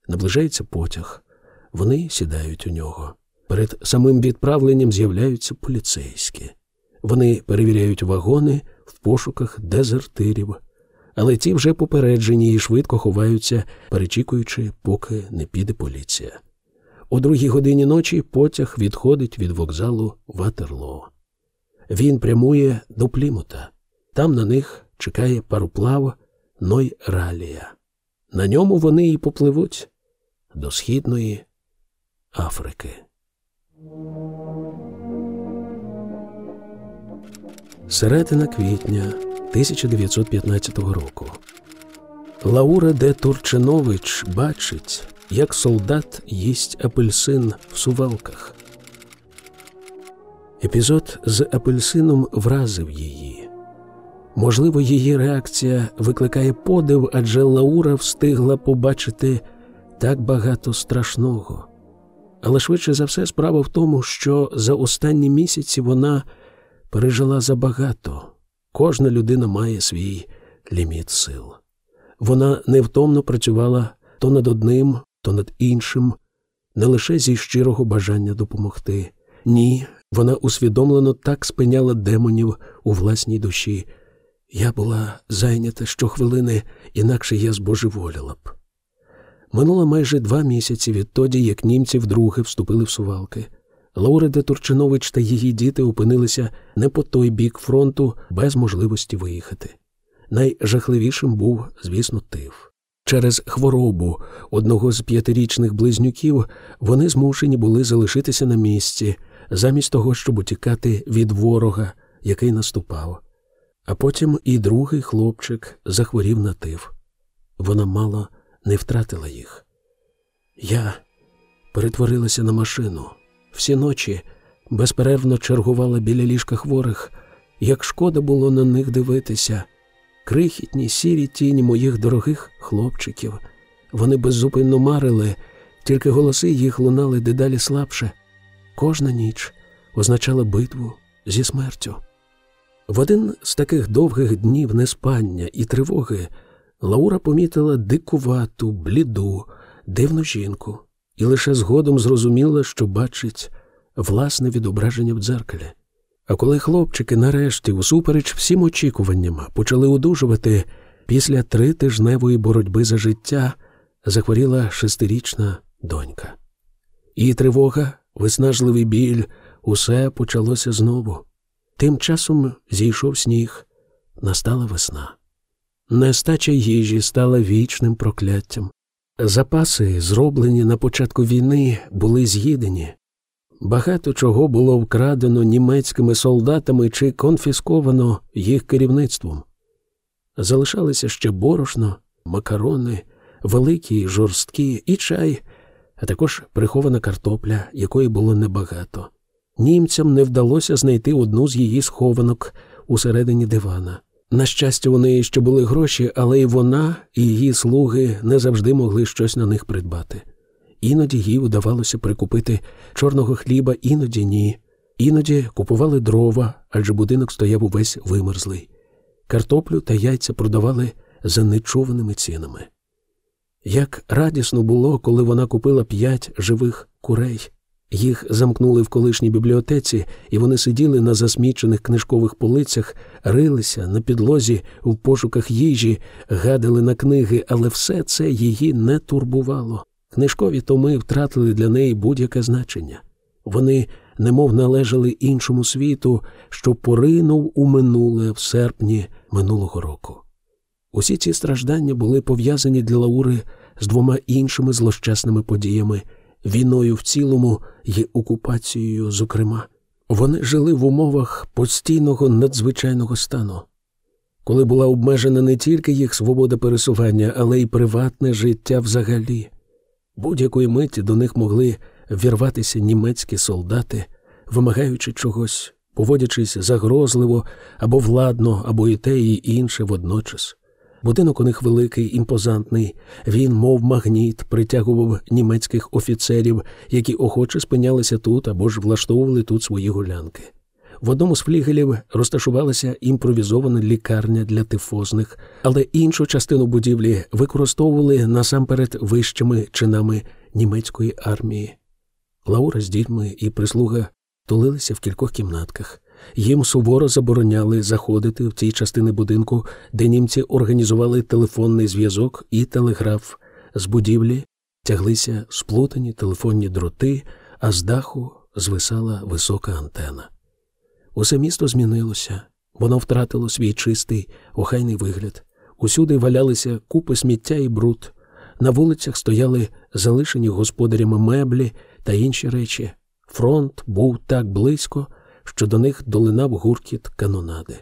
Наближається потяг. Вони сідають у нього. Перед самим відправленням з'являються поліцейські. Вони перевіряють вагони в пошуках дезертирів, але ті вже попереджені і швидко ховаються, перечікуючи, поки не піде поліція. О другій годині ночі потяг відходить від вокзалу Ватерло. Він прямує до Плімута. Там на них чекає пароплав Ной Ралія. На ньому вони і попливуть до Східної Африки. Середина квітня 1915 року. Лаура де Турчинович бачить, як солдат їсть апельсин в сувалках. Епізод з апельсином вразив її. Можливо, її реакція викликає подив, адже Лаура встигла побачити так багато страшного. Але швидше за все, справа в тому, що за останні місяці вона пережила забагато. Кожна людина має свій ліміт сил. Вона невтомно працювала то над одним, то над іншим, не лише зі щирого бажання допомогти. Ні, вона усвідомлено так спиняла демонів у власній душі. Я була зайнята щохвилини, інакше я збожеволіла б. Минуло майже два місяці відтоді, як німці вдруге вступили в сувалки. Лаура де Турчинович та її діти опинилися не по той бік фронту без можливості виїхати. Найжахливішим був, звісно, тиф. Через хворобу одного з п'ятирічних близнюків вони змушені були залишитися на місці, замість того, щоб утікати від ворога, який наступав. А потім і другий хлопчик захворів на тиф. Вона мало не втратила їх. Я перетворилася на машину, всі ночі безперервно чергувала біля ліжка хворих, як шкода було на них дивитися. Крихітні сірі тіні моїх дорогих хлопчиків. Вони беззупинно марили, тільки голоси їх лунали дедалі слабше. Кожна ніч означала битву зі смертю. В один з таких довгих днів неспання і тривоги Лаура помітила дикувату, бліду, дивну жінку і лише згодом зрозуміла, що бачить власне відображення в дзеркалі. А коли хлопчики, нарешті, усупереч всім очікуванням, почали одужувати після тритижневої боротьби за життя, захворіла шестирічна донька. І тривога, виснажливий біль, усе почалося знову. Тим часом зійшов сніг, настала весна. Нестача їжі стала вічним прокляттям. Запаси, зроблені на початку війни, були з'їдені. Багато чого було вкрадено німецькими солдатами чи конфісковано їх керівництвом. Залишалися ще борошно, макарони, великі, жорсткі і чай, а також прихована картопля, якої було небагато. Німцям не вдалося знайти одну з її схованок усередині дивана. На щастя, у неї ще були гроші, але і вона, і її слуги не завжди могли щось на них придбати. Іноді їй удавалося прикупити чорного хліба, іноді ні. Іноді купували дрова, адже будинок стояв увесь вимерзлий. Картоплю та яйця продавали за нечуваними цінами. Як радісно було, коли вона купила п'ять живих курей. Їх замкнули в колишній бібліотеці, і вони сиділи на засмічених книжкових полицях, рилися на підлозі в пошуках їжі, гадали на книги, але все це її не турбувало. Книжкові томи втратили для неї будь-яке значення. Вони немов належали іншому світу, що поринув у минуле в серпні минулого року. Усі ці страждання були пов'язані для Лаури з двома іншими злощасними подіями війною в цілому і окупацією, зокрема. Вони жили в умовах постійного надзвичайного стану, коли була обмежена не тільки їх свобода пересування, але й приватне життя взагалі. Будь-якої миті до них могли вірватися німецькі солдати, вимагаючи чогось, поводячись загрозливо або владно, або і те, і інше водночас. Будинок у них великий, імпозантний. Він, мов магніт, притягував німецьких офіцерів, які охоче спинялися тут або ж влаштовували тут свої гулянки. В одному з флігелів розташувалася імпровізована лікарня для тифозних, але іншу частину будівлі використовували насамперед вищими чинами німецької армії. Лаура з дітьми і прислуга тулилися в кількох кімнатках. Їм суворо забороняли заходити в ті частини будинку, де німці організували телефонний зв'язок і телеграф. З будівлі тяглися сплутані телефонні дроти, а з даху звисала висока антена. Усе місто змінилося, воно втратило свій чистий, охайний вигляд. Усюди валялися купи сміття і бруд. На вулицях стояли залишені господарями меблі та інші речі. Фронт був так близько що до них долинав гуркіт канонади.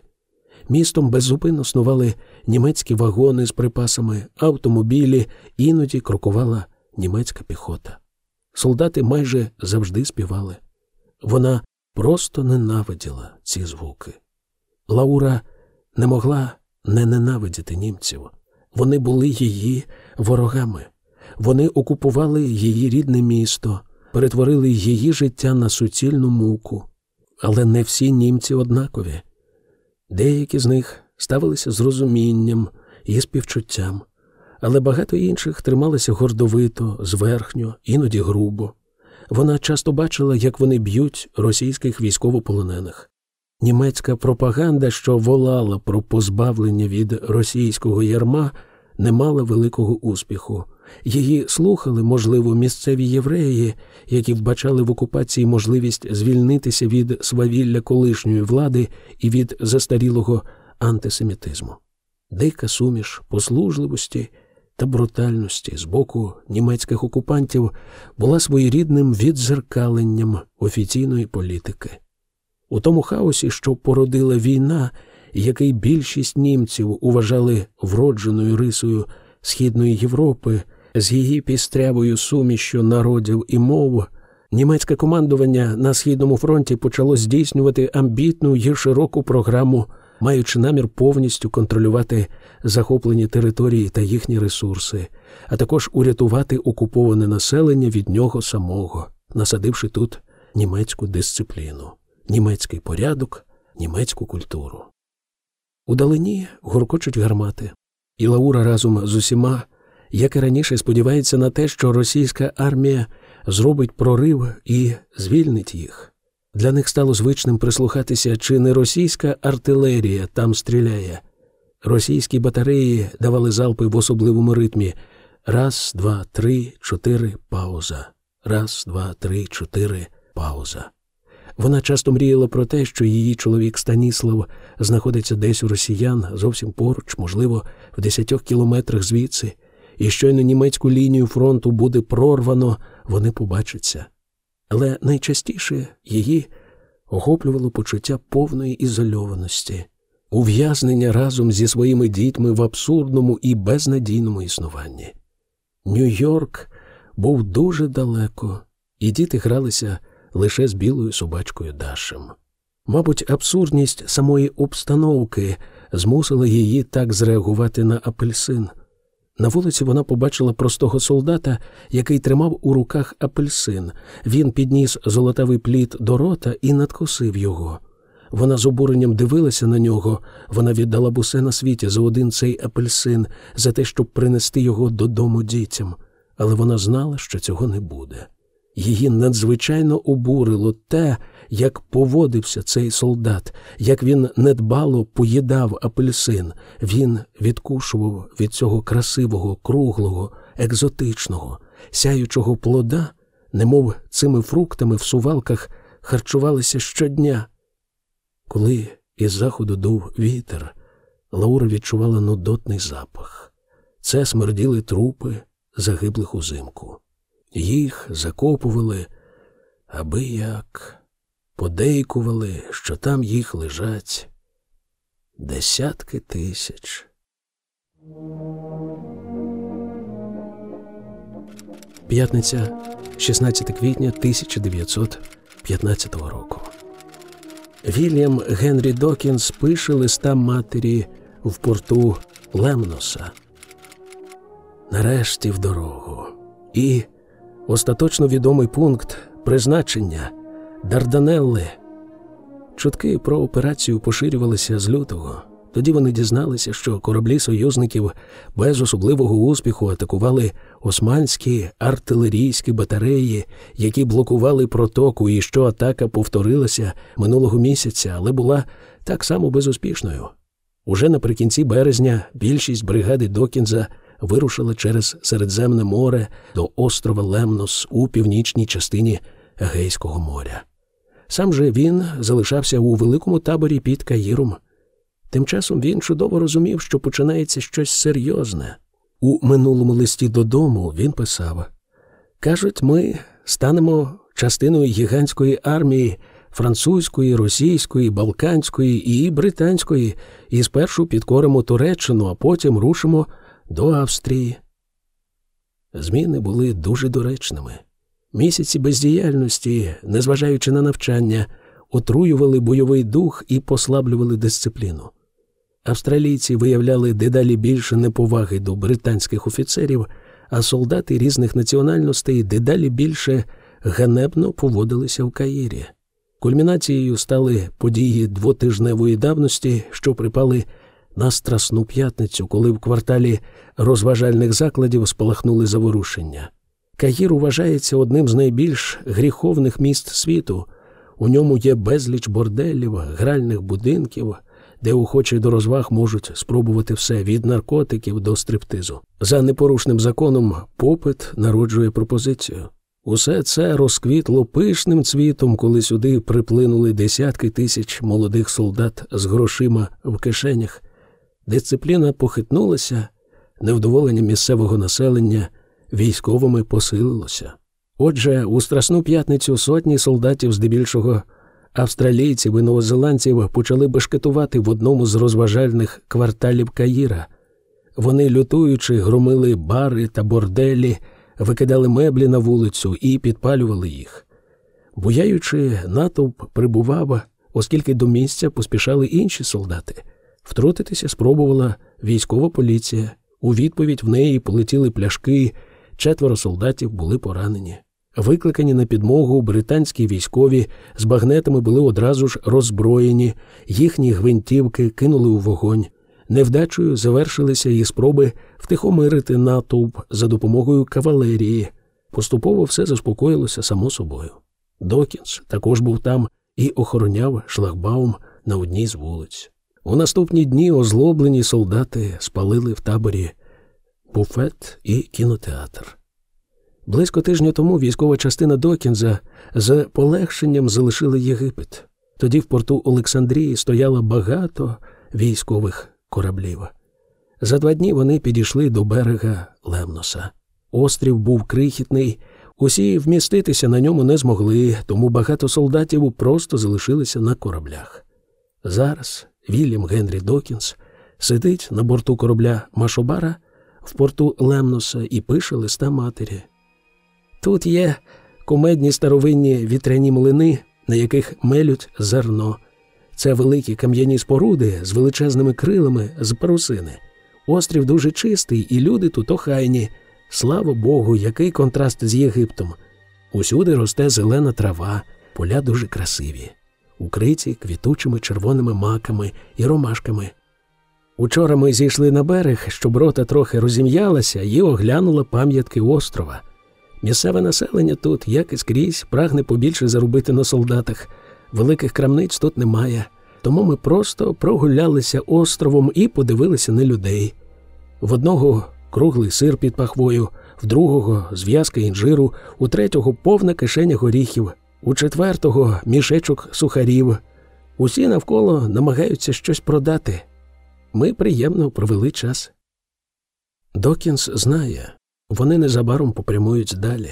Містом беззупинно снували німецькі вагони з припасами, автомобілі, іноді крокувала німецька піхота. Солдати майже завжди співали. Вона просто ненавиділа ці звуки. Лаура не могла не ненавидіти німців. Вони були її ворогами. Вони окупували її рідне місто, перетворили її життя на суцільну муку. Але не всі німці однакові. Деякі з них ставилися з розумінням і співчуттям, але багато інших трималися гордовито, зверхньо, іноді грубо. Вона часто бачила, як вони б'ють російських військовополонених. Німецька пропаганда, що волала про позбавлення від російського ярма, не мала великого успіху. Її слухали, можливо, місцеві євреї, які вбачали в окупації можливість звільнитися від свавілля колишньої влади і від застарілого антисемітизму. Дика суміш послужливості та брутальності з боку німецьких окупантів була своєрідним відзеркаленням офіційної політики. У тому хаосі, що породила війна, який більшість німців уважали вродженою рисою Східної Європи з її пістрявою сумішю народів і мов, Німецьке командування на східному фронті почало здійснювати амбітну і широку програму, маючи намір повністю контролювати захоплені території та їхні ресурси, а також урятувати окуповане населення від нього самого, насадивши тут німецьку дисципліну, німецький порядок, німецьку культуру. Удалині гуркочуть гармати, і Лаура разом з усіма, як і раніше, сподівається на те, що російська армія зробить прорив і звільнить їх. Для них стало звичним прислухатися, чи не російська артилерія там стріляє. Російські батареї давали залпи в особливому ритмі раз, два, три, чотири, пауза. Раз, два, три, чотири, пауза. Вона часто мріяла про те, що її чоловік Станіслав знаходиться десь у росіян, зовсім поруч, можливо, в десятьох кілометрах звідси, і щойно німецьку лінію фронту буде прорвано, вони побачаться. Але найчастіше її охоплювало почуття повної ізольованості, ув'язнення разом зі своїми дітьми в абсурдному і безнадійному існуванні. Нью-Йорк був дуже далеко, і діти гралися лише з білою собачкою Дашем. Мабуть, абсурдність самої обстановки змусила її так зреагувати на апельсин. На вулиці вона побачила простого солдата, який тримав у руках апельсин. Він підніс золотавий плід до рота і надкусив його. Вона з обуренням дивилася на нього, вона віддала б усе на світі за один цей апельсин, за те, щоб принести його додому дітям, але вона знала, що цього не буде. Її надзвичайно обурило те, як поводився цей солдат, як він недбало поїдав апельсин. Він відкушував від цього красивого, круглого, екзотичного, сяючого плода, немов цими фруктами в сувалках харчувалися щодня. Коли із заходу дув вітер, Лаура відчувала нудотний запах. Це смерділи трупи загиблих узимку. Їх закопували, аби як подейкували, що там їх лежать десятки тисяч. П'ятниця 16 квітня 1915 року. Вільям Генрі Докінс пише листа матері в порту Лемноса. Нарешті в дорогу. І остаточно відомий пункт призначення Дарданелли. Чутки про операцію поширювалися з лютого. Тоді вони дізналися, що кораблі союзників без особливого успіху атакували османські артилерійські батареї, які блокували протоку, і що атака повторилася минулого місяця, але була так само безуспішною. Уже наприкінці березня більшість бригади Докінза вирушила через Середземне море до острова Лемнос у північній частині Егейського моря. Сам же він залишався у великому таборі під Каїром. Тим часом він чудово розумів, що починається щось серйозне. У минулому листі додому він писав кажуть, ми станемо частиною гігантської армії французької, російської, балканської і британської, і спершу підкоримо Туреччину, а потім рушимо до Австрії. Зміни були дуже доречними. Місяці бездіяльності, незважаючи на навчання, отруювали бойовий дух і послаблювали дисципліну. Австралійці виявляли дедалі більше неповаги до британських офіцерів, а солдати різних національностей дедалі більше ганебно поводилися в Каїрі. Кульмінацією стали події двотижневої давності, що припали на Страсну п'ятницю, коли в кварталі розважальних закладів спалахнули заворушення. Каїр вважається одним з найбільш гріховних міст світу. У ньому є безліч борделів, гральних будинків, де охочі до розваг можуть спробувати все від наркотиків до стриптизу. За непорушним законом попит народжує пропозицію. Усе це розквітло пишним цвітом, коли сюди приплинули десятки тисяч молодих солдат з грошима в кишенях. Дисципліна похитнулася, невдоволення місцевого населення військовими посилилося. Отже, у Страсну п'ятницю сотні солдатів, здебільшого австралійців і новозеландців, почали бешкетувати в одному з розважальних кварталів Каїра. Вони, лютуючи, громили бари та борделі, викидали меблі на вулицю і підпалювали їх. Буяючи, натовп прибував, оскільки до місця поспішали інші солдати. Втрутитися спробувала військова поліція. У відповідь в неї полетіли пляшки, четверо солдатів були поранені. Викликані на підмогу британські військові з багнетами були одразу ж роззброєні, їхні гвинтівки кинули у вогонь. Невдачею завершилися і спроби втихомирити натовп за допомогою кавалерії. Поступово все заспокоїлося само собою. Докінс також був там і охороняв шлагбаум на одній з вулиць. У наступні дні озлоблені солдати спалили в таборі буфет і кінотеатр. Близько тижня тому військова частина Докінза з полегшенням залишила Єгипет. Тоді в порту Олександрії стояло багато військових кораблів. За два дні вони підійшли до берега Лемноса. Острів був крихітний, усі вміститися на ньому не змогли, тому багато солдатів просто залишилися на кораблях. Зараз Вільям Генрі Докінс сидить на борту корабля Машобара в порту Лемноса і пише листа матері. Тут є кумедні старовинні вітряні млини, на яких мелють зерно. Це великі кам'яні споруди з величезними крилами з парусини. Острів дуже чистий, і люди тут охайні. Слава Богу, який контраст з Єгиптом. Усюди росте зелена трава, поля дуже красиві, укриті квітучими червоними маками і ромашками. Учора ми зійшли на берег, щоб рота трохи розім'ялася і оглянула пам'ятки острова. Місцеве населення тут, як і скрізь, прагне побільше заробити на солдатах. Великих крамниць тут немає, тому ми просто прогулялися островом і подивилися на людей. В одного круглий сир під пахвою, в другого зв'язка інжиру, у третього повна кишеня горіхів, у четвертого мішечок сухарів. Усі навколо намагаються щось продати. Ми приємно провели час. Докінс знає, вони незабаром попрямують далі.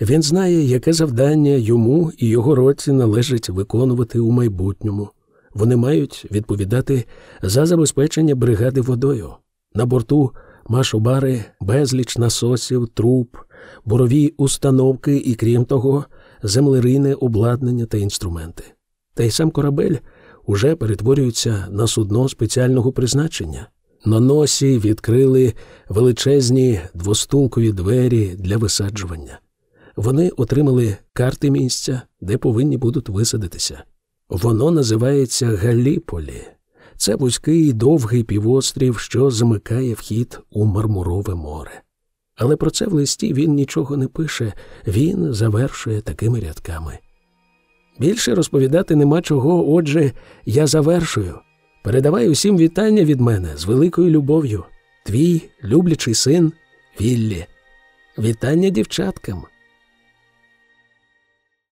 Він знає, яке завдання йому і його році належить виконувати у майбутньому. Вони мають відповідати за забезпечення бригади водою. На борту машобари, безліч насосів, труб, бурові установки і, крім того, землерийне обладнання та інструменти. Та й сам корабель уже перетворюється на судно спеціального призначення. На носі відкрили величезні двостулкові двері для висаджування. Вони отримали карти місця, де повинні будуть висадитися. Воно називається Галіполі. Це вузький довгий півострів, що замикає вхід у Мармурове море. Але про це в листі він нічого не пише, він завершує такими рядками. Більше розповідати нема чого, отже, я завершую. Передавай усім вітання від мене з великою любов'ю. Твій люблячий син Віллі. Вітання дівчаткам.